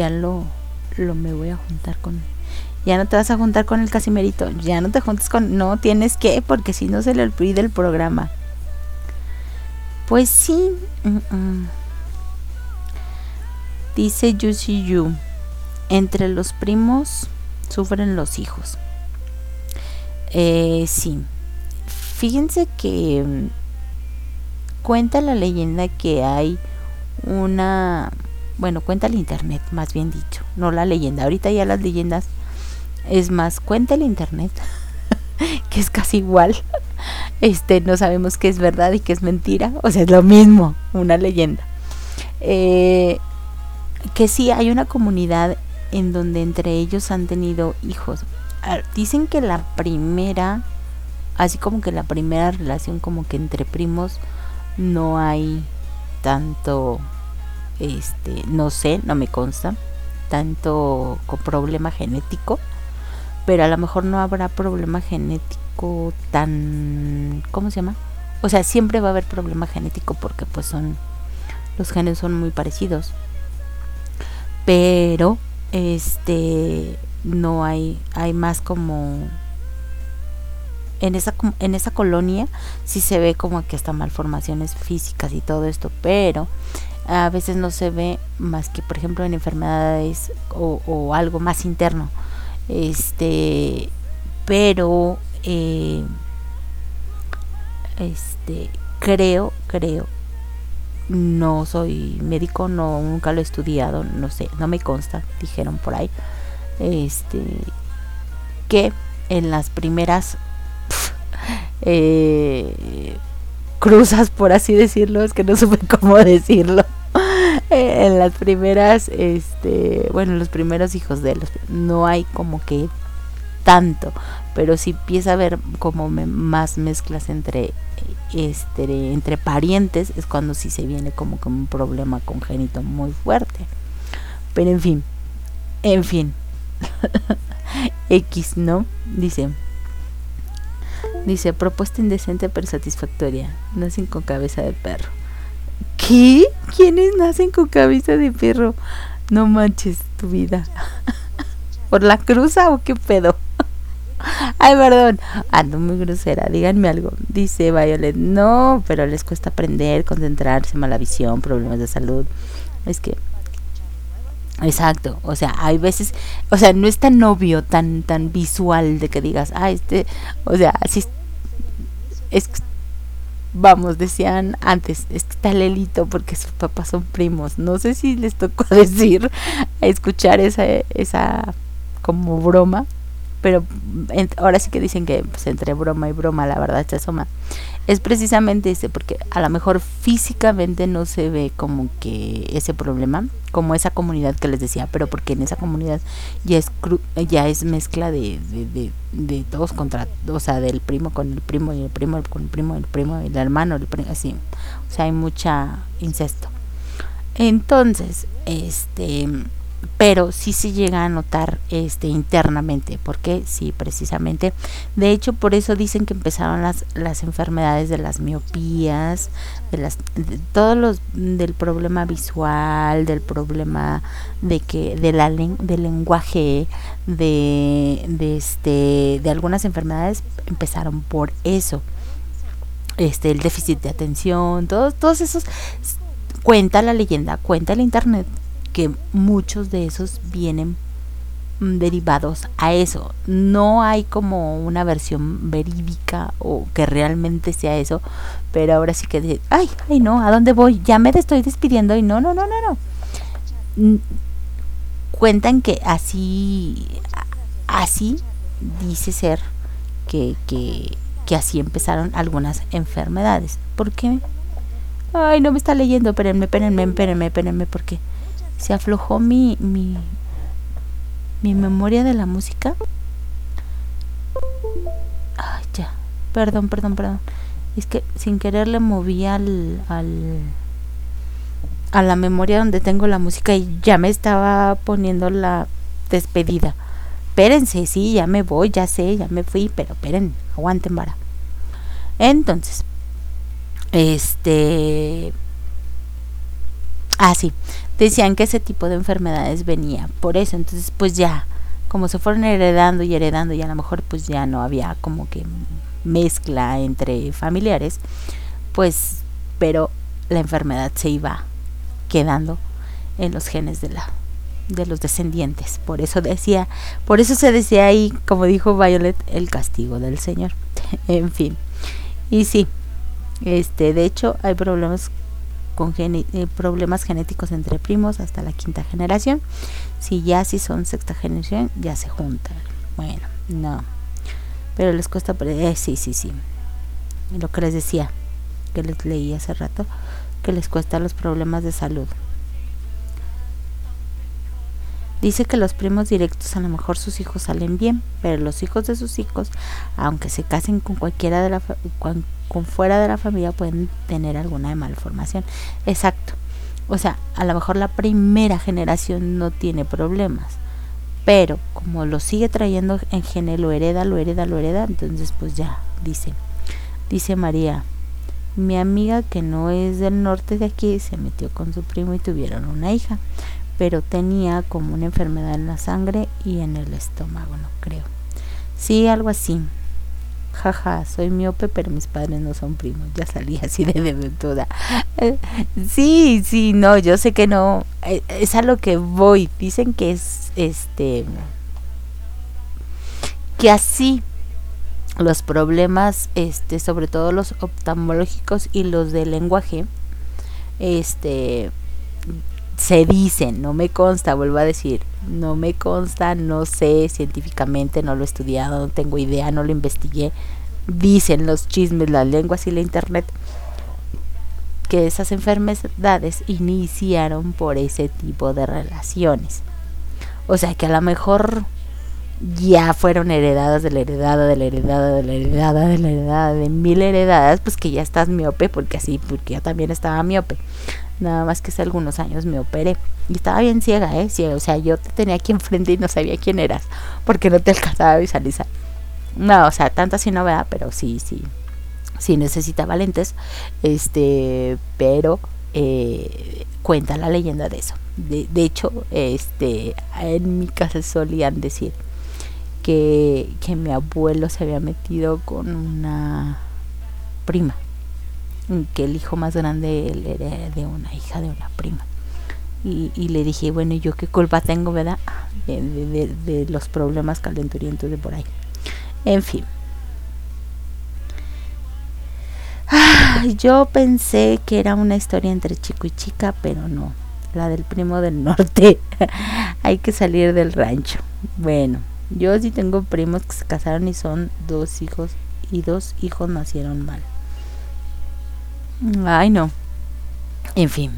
[SPEAKER 1] ya lo, lo me voy a juntar con ya no te vas a juntar con el Casimerito, ya no te juntes con, no tienes que, porque si no se le olvida el programa. Pues sí, dice Yushi Yu, entre los primos sufren los hijos. Eh, sí, fíjense que mm, cuenta la leyenda que hay una, bueno, cuenta el internet, más bien dicho, no la leyenda. Ahorita ya las leyendas es más, cuenta el internet, que es casi igual. Este, no sabemos qué es verdad y qué es mentira. O sea, es lo mismo, una leyenda. Eh, que sí, hay una comunidad en donde entre ellos han tenido hijos. Ah, dicen que la primera, así como que la primera relación como que entre primos no hay tanto, este, no sé, no me consta, tanto problema genético pero a lo mejor no habrá problema genético tan ¿cómo se llama? O sea, siempre va a haber problema genético porque pues son los genes son muy parecidos. Pero este no hay hay más como en esa en esa colonia sí se ve como que hasta malformaciones físicas y todo esto, pero a veces no se ve más que por ejemplo en enfermedades o, algo más interno. Este, pero eh, este, creo, creo, no soy médico, no nunca lo he estudiado, no sé, no me consta, dijeron por ahí, este, que en las primeras eh, cruzas, por así decirlo, es que no supe cómo decirlo. en las primeras, este, bueno, los primeros hijos de los, no hay como que tanto, pero si empieza a haber como más mezclas entre, este, entre parientes, es cuando sí se viene como con un problema congénito muy fuerte. Pero en fin, en fin, X, ¿no? Dice, dice, propuesta indecente pero satisfactoria, nacen con cabeza de perro. ¿Qué? ¿Quiénes nacen con cabeza de perro? No manches tu vida. ¿Por la cruza o qué pedo? Ay, perdón. Ando muy grosera. Díganme algo. Dice Violet. No, pero les cuesta aprender, concentrarse, mala visión, problemas de salud. Es que. Exacto. O sea, hay veces. O sea, no es tan obvio, tan, tan visual de que digas, ah, este. O sea, así. Es vamos, decían antes, es que está Lelito porque sus papás son primos. No sé si les tocó decir, escuchar esa, esa como broma, pero ahora sí que dicen que pues, entre broma y broma la verdad se asoma. Es precisamente ese, porque a lo mejor físicamente no se ve como que ese problema, como esa comunidad que les decía, pero porque en esa comunidad ya es ya es mezcla de, de, de, todos contra, o sea, del primo con el primo y el primo con el primo, el primo, el hermano, el primo, así. O sea, hay mucha incesto. Entonces, este pero sí se llega a notar este internamente porque sí precisamente. De hecho por eso dicen que empezaron las las enfermedades de las miopías de las todos los del problema visual del problema de que de la del lenguaje de de este de algunas enfermedades empezaron por eso. Este el déficit de atención todos todos esos cuenta la leyenda cuenta el internet que muchos de esos vienen mm, derivados a eso. No hay como una versión verídica o que realmente sea eso, pero ahora sí que, de, ay, ay, no, ¿a dónde voy? Ya me estoy despidiendo y no, no, no, no, no. Cuentan que así, así dice ser que, que, que así empezaron algunas enfermedades. ¿Por qué? Ay, no me está leyendo, espérenme, espérenme, espérenme, espérenme, ¿por qué? Se aflojó mi, mi, mi memoria de la música. Ay, ya. Perdón, perdón, perdón. Es que sin querer le moví al, al a la memoria donde tengo la música y ya me estaba poniendo la despedida. Espérense, sí, ya me voy, ya sé, ya me fui, pero esperen, aguanten vara. Entonces, este Ah, sí, decían que ese tipo de enfermedades venía por eso, entonces pues ya, como se fueron heredando y heredando y a lo mejor pues ya no había como que mezcla entre familiares, pues, pero la enfermedad se iba quedando en los genes de la de los descendientes. Por eso decía, por eso se decía ahí, como dijo Violet, el castigo del Señor. en fin. Y sí, este, de hecho hay problemas con eh, problemas genéticos entre primos hasta la quinta generación. Si ya si son sexta generación, ya se juntan. Bueno, no. Pero les cuesta, eh, sí, sí, sí. Lo que les decía, que les leí hace rato, que les cuesta los problemas de salud. Dice que los primos directos a lo mejor sus hijos salen bien, pero los hijos de sus hijos, aunque se casen con cualquiera de la con, fuera de la familia, pueden tener alguna malformación. Exacto. O sea, a lo mejor la primera generación no tiene problemas, pero como lo sigue trayendo en gene, lo hereda, lo hereda, lo hereda, entonces pues ya, dice. Dice María, mi amiga que no es del norte de aquí se metió con su primo y tuvieron una hija pero tenía como una enfermedad en la sangre y en el estómago, no creo. Sí, algo así. Jaja, soy miope, pero mis padres no son primos. Ya salí así de deventura. sí, sí, no, yo sé que no. Eh, es a lo que voy. Dicen que es este. Que así los problemas, este, sobre todo los oftalmológicos y los de lenguaje, este, se dicen, no me consta, vuelvo a decir, no me consta, no sé científicamente, no lo he estudiado, no tengo idea, no lo investigué. Dicen los chismes, las lenguas y la internet que esas enfermedades iniciaron por ese tipo de relaciones. O sea que a lo mejor ya fueron heredadas de la heredada, de la heredada, de la heredada, de la heredada, de mil heredadas, pues que ya estás miope, porque así, porque yo también estaba miope. Nada más que hace algunos años me operé. Y estaba bien ciega, ¿eh? Ciega. O sea, yo te tenía aquí enfrente y no sabía quién eras. Porque no te alcanzaba a visualizar. No, o sea, tanto así no vea, pero sí, sí. Sí necesitaba lentes. Este, pero eh, cuenta la leyenda de eso. De, de hecho, este, en mi casa solían decir que, que mi abuelo se había metido con una prima que el hijo más grande era de una hija de una prima. Y, y le dije, bueno, ¿y yo qué culpa tengo, verdad? De, los problemas calenturientos de por ahí. En fin. yo pensé que era una historia entre chico y chica, pero no. La del primo del norte. Hay que salir del rancho. Bueno, yo sí tengo primos que se casaron y son dos hijos y dos hijos nacieron mal. Ay, no. En fin,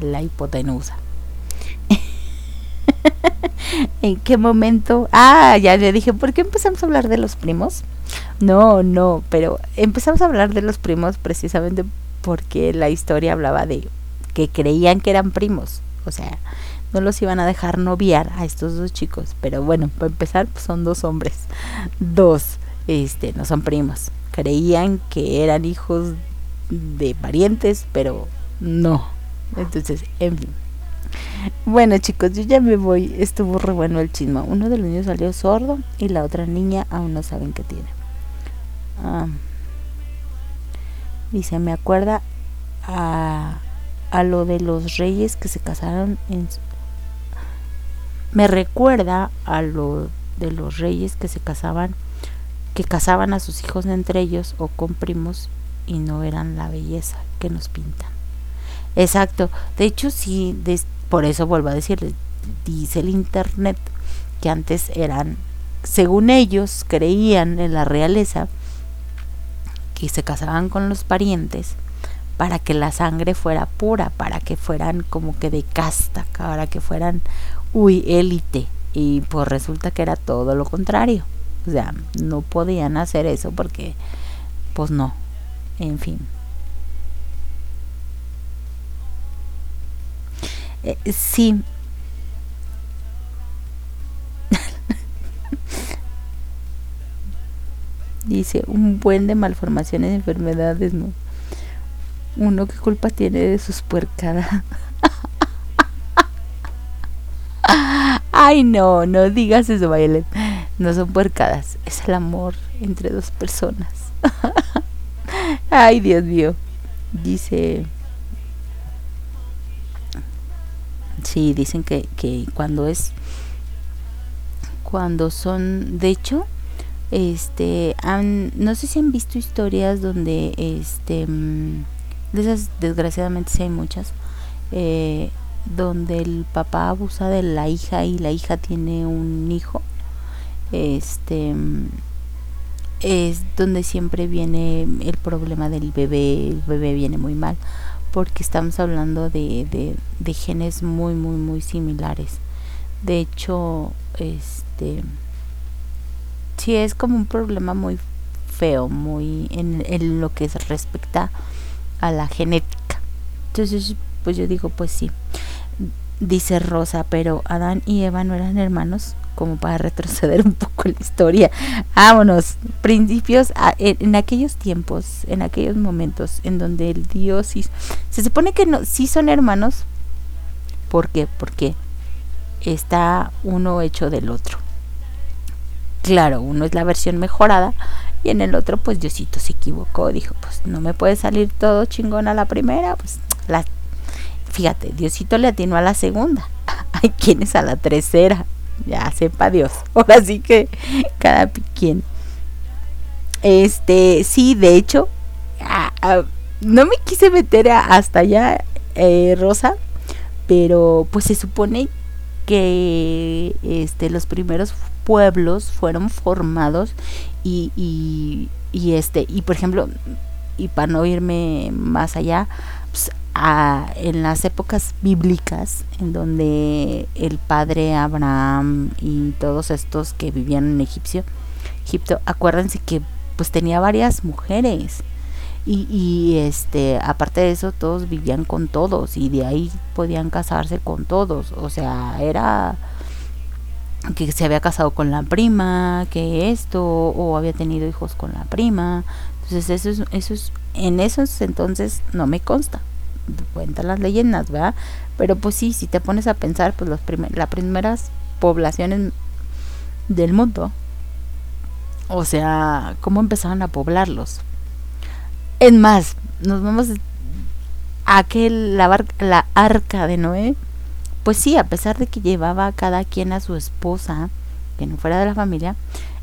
[SPEAKER 1] la hipotenusa. ¿En qué momento? Ah, ya le dije, ¿por qué empezamos a hablar de los primos? No, no, pero empezamos a hablar de los primos precisamente porque la historia hablaba de que creían que eran primos. O sea, no los iban a dejar noviar a estos dos chicos. Pero bueno, para empezar, pues son dos hombres. Dos, este, no son primos. Creían que eran hijos de parientes, pero no. Entonces, en fin. Bueno chicos, yo ya me voy. Estuvo re bueno el chisme. Uno de los niños salió sordo y la otra niña aún no saben qué tiene. Ah. Dice, me acuerda a, a lo de los reyes que se casaron en... Me recuerda a lo de los reyes que se casaban, que casaban a sus hijos entre ellos o con primos y no eran la belleza que nos pintan. Exacto. De hecho, sí, por eso vuelvo a decirles, dice el Internet que antes eran, según ellos, creían en la realeza, que se casaban con los parientes para que la sangre fuera pura, para que fueran como que de casta, para que fueran, uy, élite. Y pues resulta que era todo lo contrario. O sea, no podían hacer eso porque, pues no, en fin. Eh, sí. Dice, un buen de malformaciones y enfermedades, ¿no? Uno qué culpa tiene de sus puercadas. Ay, no, no digas eso, Violet. No son puercadas, es el amor entre dos personas. Ay, Dios mío. Dice... Sí, dicen que, que cuando es... Cuando son... De hecho, este... Han, no sé si han visto historias donde, este... Mm, de esas, desgraciadamente, sí hay muchas. Eh, donde el papá abusa de la hija y la hija tiene un hijo. Este es donde siempre viene el problema del bebé, el bebé viene muy mal, porque estamos hablando de, de, genes muy, muy, muy similares. De hecho, este sí es como un problema muy feo, muy en, en lo que respecta a la genética. Entonces, pues yo digo, pues sí. Dice Rosa, pero Adán y Eva no eran hermanos, como para retroceder un poco la historia. Vámonos, principios en, aquellos tiempos, en aquellos momentos en donde el Dios se supone que no, sí son hermanos. ¿Por qué? Porque está uno hecho del otro. Claro, uno es la versión mejorada y en el otro pues Diosito se equivocó, dijo, pues no me puede salir todo chingón a la primera, pues la fíjate, Diosito le atinó a la segunda. Hay quienes a la tercera. Ya sepa Dios. Ahora sí que cada quien. Este, sí, de hecho, no me quise meter hasta allá, eh, Rosa, pero pues se supone que este, los primeros pueblos fueron formados y, y, y este, y por ejemplo, y para no irme más allá, pues, en las épocas bíblicas, en donde el padre Abraham y todos estos que vivían en Egipcio, Egipto, acuérdense que pues tenía varias mujeres. Y, y este aparte de eso todos vivían con todos y de ahí podían casarse con todos. O sea era que se había casado con la prima que esto o había tenido hijos con la prima. Entonces eso es, eso es en esos entonces no me consta cuentan las leyendas, ¿verdad? Pero pues sí, si te pones a pensar, pues los las primeras poblaciones del mundo, o sea, cómo empezaron a poblarlos. Es más, nos vamos a la, la arca de Noé, pues sí, a pesar de que llevaba a cada quien a su esposa, que no fuera de la familia,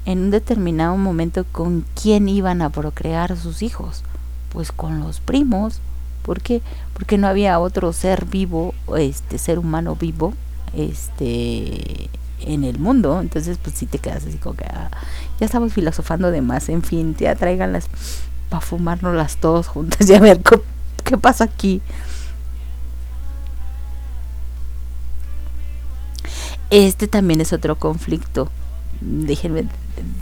[SPEAKER 1] en un determinado momento con quién iban a procrear sus hijos, pues con los primos ¿Por qué? Porque no había otro ser vivo, este ser humano vivo, este en el mundo, entonces pues si te quedas así como que ah, ya estamos filosofando de más, en fin, ya tráiganlas para fumárnoslas todos juntas y a ver qué, qué pasa aquí. Este también es otro conflicto. Déjenme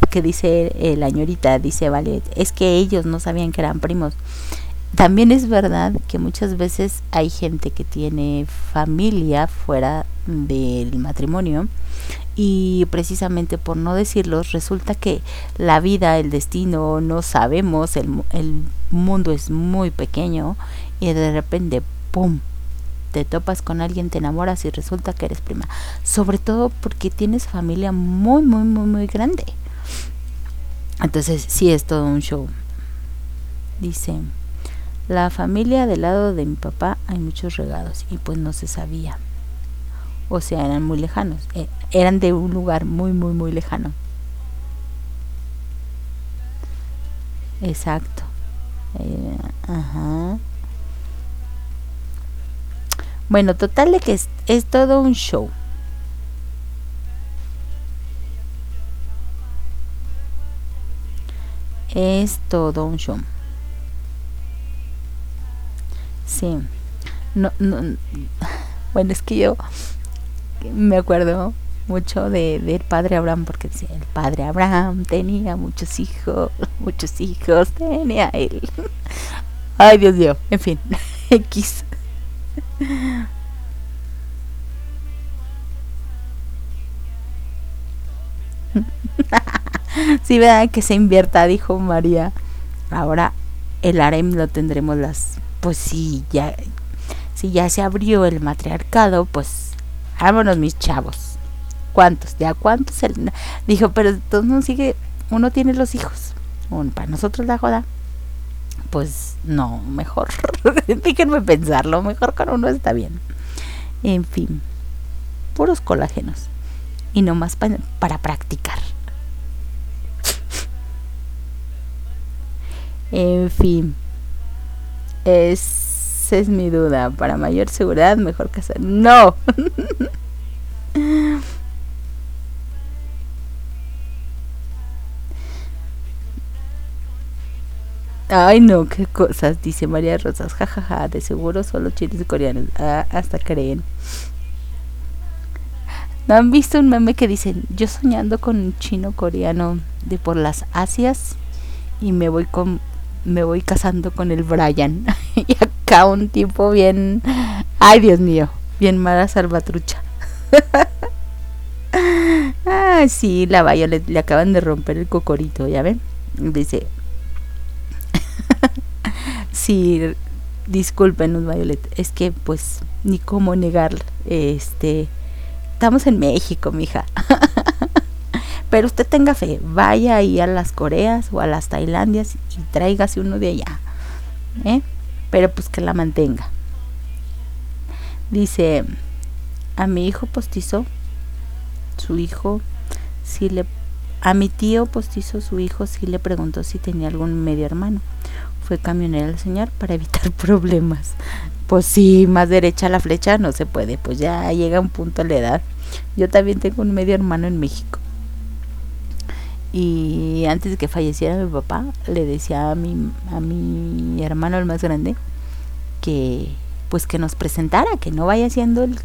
[SPEAKER 1] que dice el añorita, dice Vale, es que ellos no sabían que eran primos. También es verdad que muchas veces hay gente que tiene familia fuera del matrimonio y precisamente por no decirlo resulta que la vida, el destino, no sabemos, el, el mundo es muy pequeño y de repente, ¡pum! te topas con alguien, te enamoras y resulta que eres prima. Sobre todo porque tienes familia muy, muy, muy, muy grande. Entonces sí es todo un show. Dice, la familia del lado de mi papá hay muchos regados y pues no se sabía. O sea, eran muy lejanos. Eh, eran de un lugar muy, muy, muy lejano. Exacto. Eh, ajá. Bueno, total de que es, es todo un show. Es todo un show. Sí. No, no, bueno, es que yo me acuerdo mucho de, del padre Abraham, porque decía, el padre Abraham tenía muchos hijos, muchos hijos tenía él. Ay, Dios mío, en fin, X. sí, verdad que se invierta, dijo María. Ahora el harem lo tendremos las pues si ya, si ya se abrió el matriarcado, pues vámonos mis chavos. ¿Cuántos? ¿Ya cuántos? Dijo, pero entonces no sigue, uno tiene los hijos. para nosotros la joda. Pues no, mejor. Déjenme pensarlo, mejor con uno está bien. En fin, puros colágenos. Y no más para practicar. En fin, esa es mi duda. Para mayor seguridad, mejor casar. No. Ay, no, qué cosas, dice María Rosas. Jajaja, de seguro solo chiles coreanos. Ah, hasta creen. ¿No han visto un meme que dicen, yo soñando con un chino coreano de por las Asias y me voy con me voy casando con el Brian. y acá un tipo bien, ay Dios mío, bien mala salvatrucha. ah, sí, la Violet le acaban de romper el cocorito, ¿ya ven? Dice, sí, discúlpenos Violet, es que pues ni cómo negar, este, estamos en México, mija. Pero usted tenga fe, vaya ahí a las Coreas o a las Tailandias y tráigase uno de allá. ¿eh? Pero pues que la mantenga. Dice, a mi hijo postizo, su hijo, si le, a mi tío postizo, su hijo sí le preguntó si tenía algún medio hermano fue camionera el señor para evitar problemas. Pues sí, más derecha la flecha no se puede, pues ya llega un punto a la edad. Yo también tengo un medio hermano en México. Y antes de que falleciera mi papá, le decía a mi, a mi hermano el más grande que pues que nos presentara, que no vaya siendo el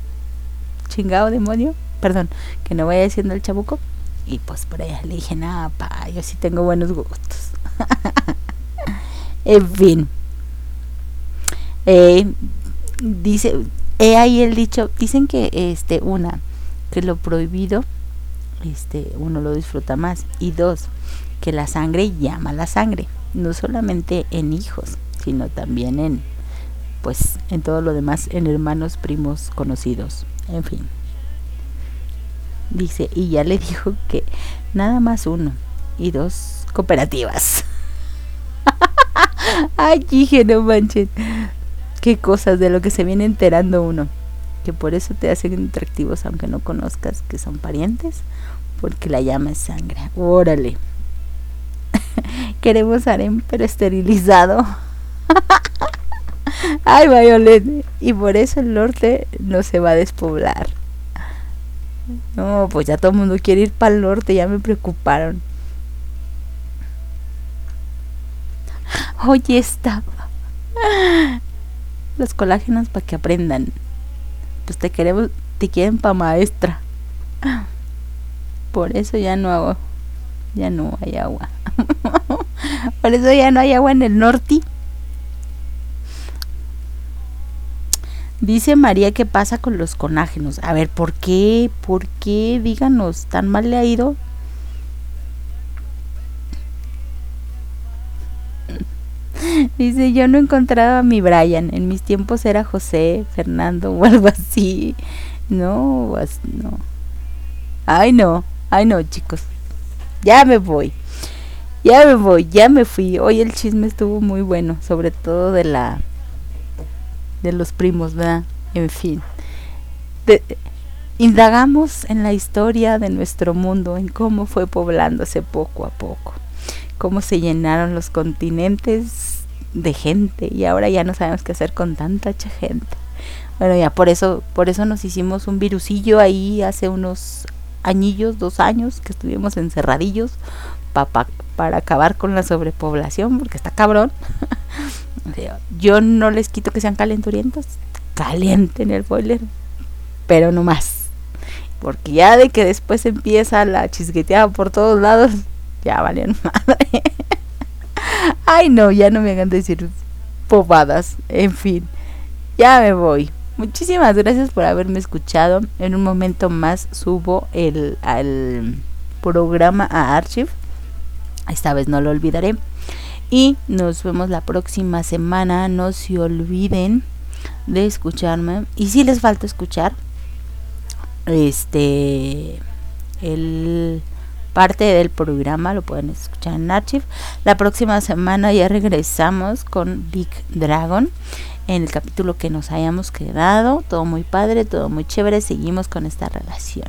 [SPEAKER 1] chingado demonio, perdón, que no vaya siendo el chabuco. Y pues por ahí le dije, nada, pa, yo sí tengo buenos gustos. En fin. Eh, dice, he ahí el dicho, dicen que este, una, que lo prohibido, este, uno lo disfruta más. Y dos, que la sangre llama la sangre. No solamente en hijos, sino también en, pues, en todo lo demás, en hermanos, primos, conocidos. En fin. Dice, y ya le dijo que nada más uno y dos cooperativas. Ay, dije, no manches. Qué cosas de lo que se viene enterando uno. Que por eso te hacen atractivos aunque no conozcas que son parientes. Porque la llama es sangre. Órale. Queremos harem, pero esterilizado. Ay, Violet. Y por eso el norte no se va a despoblar. No, pues ya todo el mundo quiere ir para el norte, ya me preocuparon. Oye, está. Los colágenos para que aprendan. Pues te queremos, te quieren pa' maestra. Por eso ya no hago, ya no hay agua. Por eso ya no hay agua en el norte. Dice María ¿qué pasa con los colágenos. A ver, ¿por qué? ¿Por qué? Díganos, ¿tan mal le ha ido? Dice, yo no encontraba a mi Brian. En mis tiempos era José, Fernando o algo así. No, pues, no. Ay, no. Ay, no, chicos. Ya me voy. Ya me voy, ya me fui. Hoy el chisme estuvo muy bueno, sobre todo de la de los primos, ¿verdad? En fin. indagamos en la historia de nuestro mundo, en cómo fue poblándose poco a poco, cómo se llenaron los continentes de gente y ahora ya no sabemos qué hacer con tanta gente. Bueno, ya por eso, por eso nos hicimos un virusillo ahí hace unos añillos, dos años, que estuvimos encerradillos para acabar con la sobrepoblación, porque está cabrón. Yo no les quito que sean calenturientos, calienten el boiler, pero no más. Porque ya de que después empieza la chisqueteada por todos lados, ya valen madre. Ay, no, ya no me hagan decir pobadas. En fin, ya me voy. Muchísimas gracias por haberme escuchado. En un momento más subo el al programa a Archive. Esta vez no lo olvidaré. Y nos vemos la próxima semana. No se olviden de escucharme. Y si les falta escuchar, este el parte del programa, lo pueden escuchar en Archive. La próxima semana ya regresamos con Big Dragon en el capítulo que nos hayamos quedado. Todo muy padre, todo muy chévere. Seguimos con esta relación.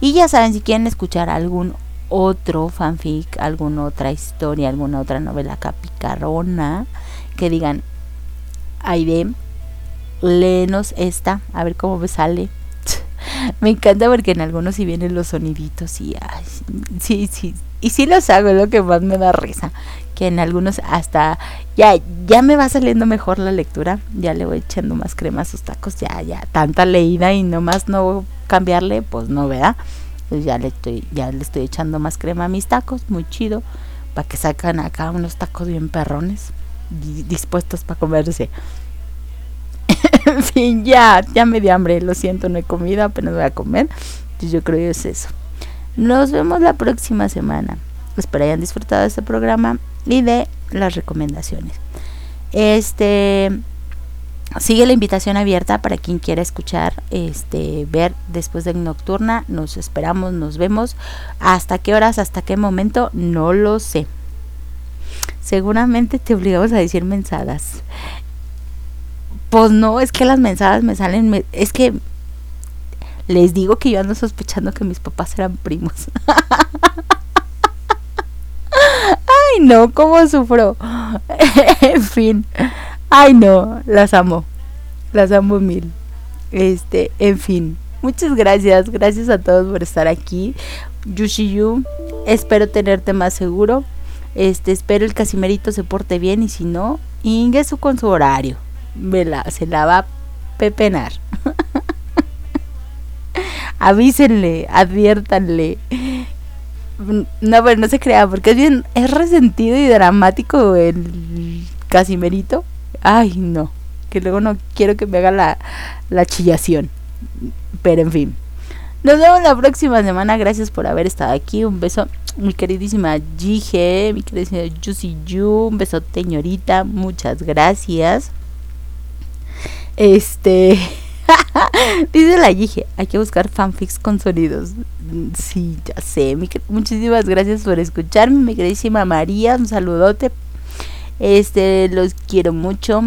[SPEAKER 1] Y ya saben, si quieren escuchar algún otro fanfic, alguna otra historia, alguna otra novela capicarona, que digan, Aide, léenos esta, a ver cómo me sale me encanta porque en algunos sí vienen los soniditos y sí, sí, y sí los hago, es lo que más me da risa. Que en algunos hasta ya, ya me va saliendo mejor la lectura, ya le voy echando más crema a sus tacos, ya, ya, tanta leída y nomás no cambiarle, pues no, vea. Pues ya le estoy, ya le estoy echando más crema a mis tacos, muy chido, para que sacan acá unos tacos bien perrones, dispuestos para comerse. en fin, ya, ya me di hambre, lo siento, no he comido, apenas voy a comer. Yo creo que es eso. Nos vemos la próxima semana. Espero hayan disfrutado de este programa y de las recomendaciones. Este sigue la invitación abierta para quien quiera escuchar, este, ver después de Nocturna. Nos esperamos, nos vemos. ¿Hasta qué horas, hasta qué momento? No lo sé. Seguramente te obligamos a decir mensadas. Pues no, es que las mensajes me salen, es que les digo que yo ando sospechando que mis papás eran primos. Ay, no, cómo sufro. en fin. Ay, no, las amo. Las amo mil. Este, en fin. Muchas gracias. Gracias a todos por estar aquí. Yushiyu, espero tenerte más seguro. Este, espero el casimerito se porte bien y si no, ingreso con su horario se la va a pepenar. Avísenle, adviértanle. No, pero no se crea, porque es bien, es resentido y dramático el Casimerito. Ay, no, que luego no quiero que me haga la, la chillación. Pero en fin. Nos vemos la próxima semana. Gracias por haber estado aquí. Un beso, mi queridísima Gige, mi queridísima Juicy Yu. Un beso, señorita. Muchas gracias. Este. Dice la Yige, hay que buscar fanfics con sonidos. Sí, ya sé. muchísimas gracias por escucharme, mi queridísima María. Un saludote. Este, los quiero mucho.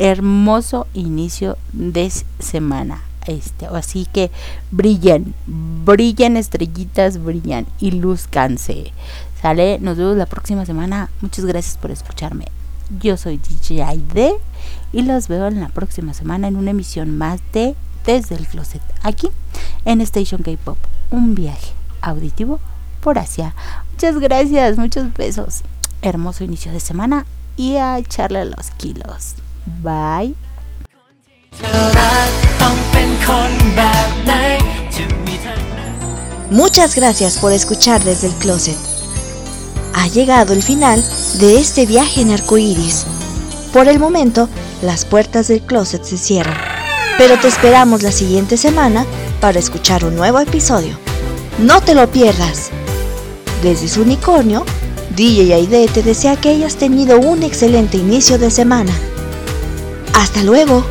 [SPEAKER 1] Hermoso inicio de semana. Este, así que brillen, brillen estrellitas, brillan y luzcanse. Sale, nos vemos la próxima semana. Muchas gracias por escucharme. Yo soy DJ Aide y los veo en la próxima semana en una emisión más de Desde el Closet, aquí en Station K-Pop, un viaje auditivo por Asia. Muchas gracias, muchos besos. Hermoso inicio de semana y a echarle los kilos. Bye.
[SPEAKER 5] Muchas gracias por escuchar desde el closet. Ha llegado el final de este viaje en arcoíris. Por el momento, las puertas del closet se cierran, pero te esperamos la siguiente semana para escuchar un nuevo episodio. No te lo pierdas. Desde su unicornio, DJ Aide te desea que hayas tenido un excelente inicio de semana. Hasta luego.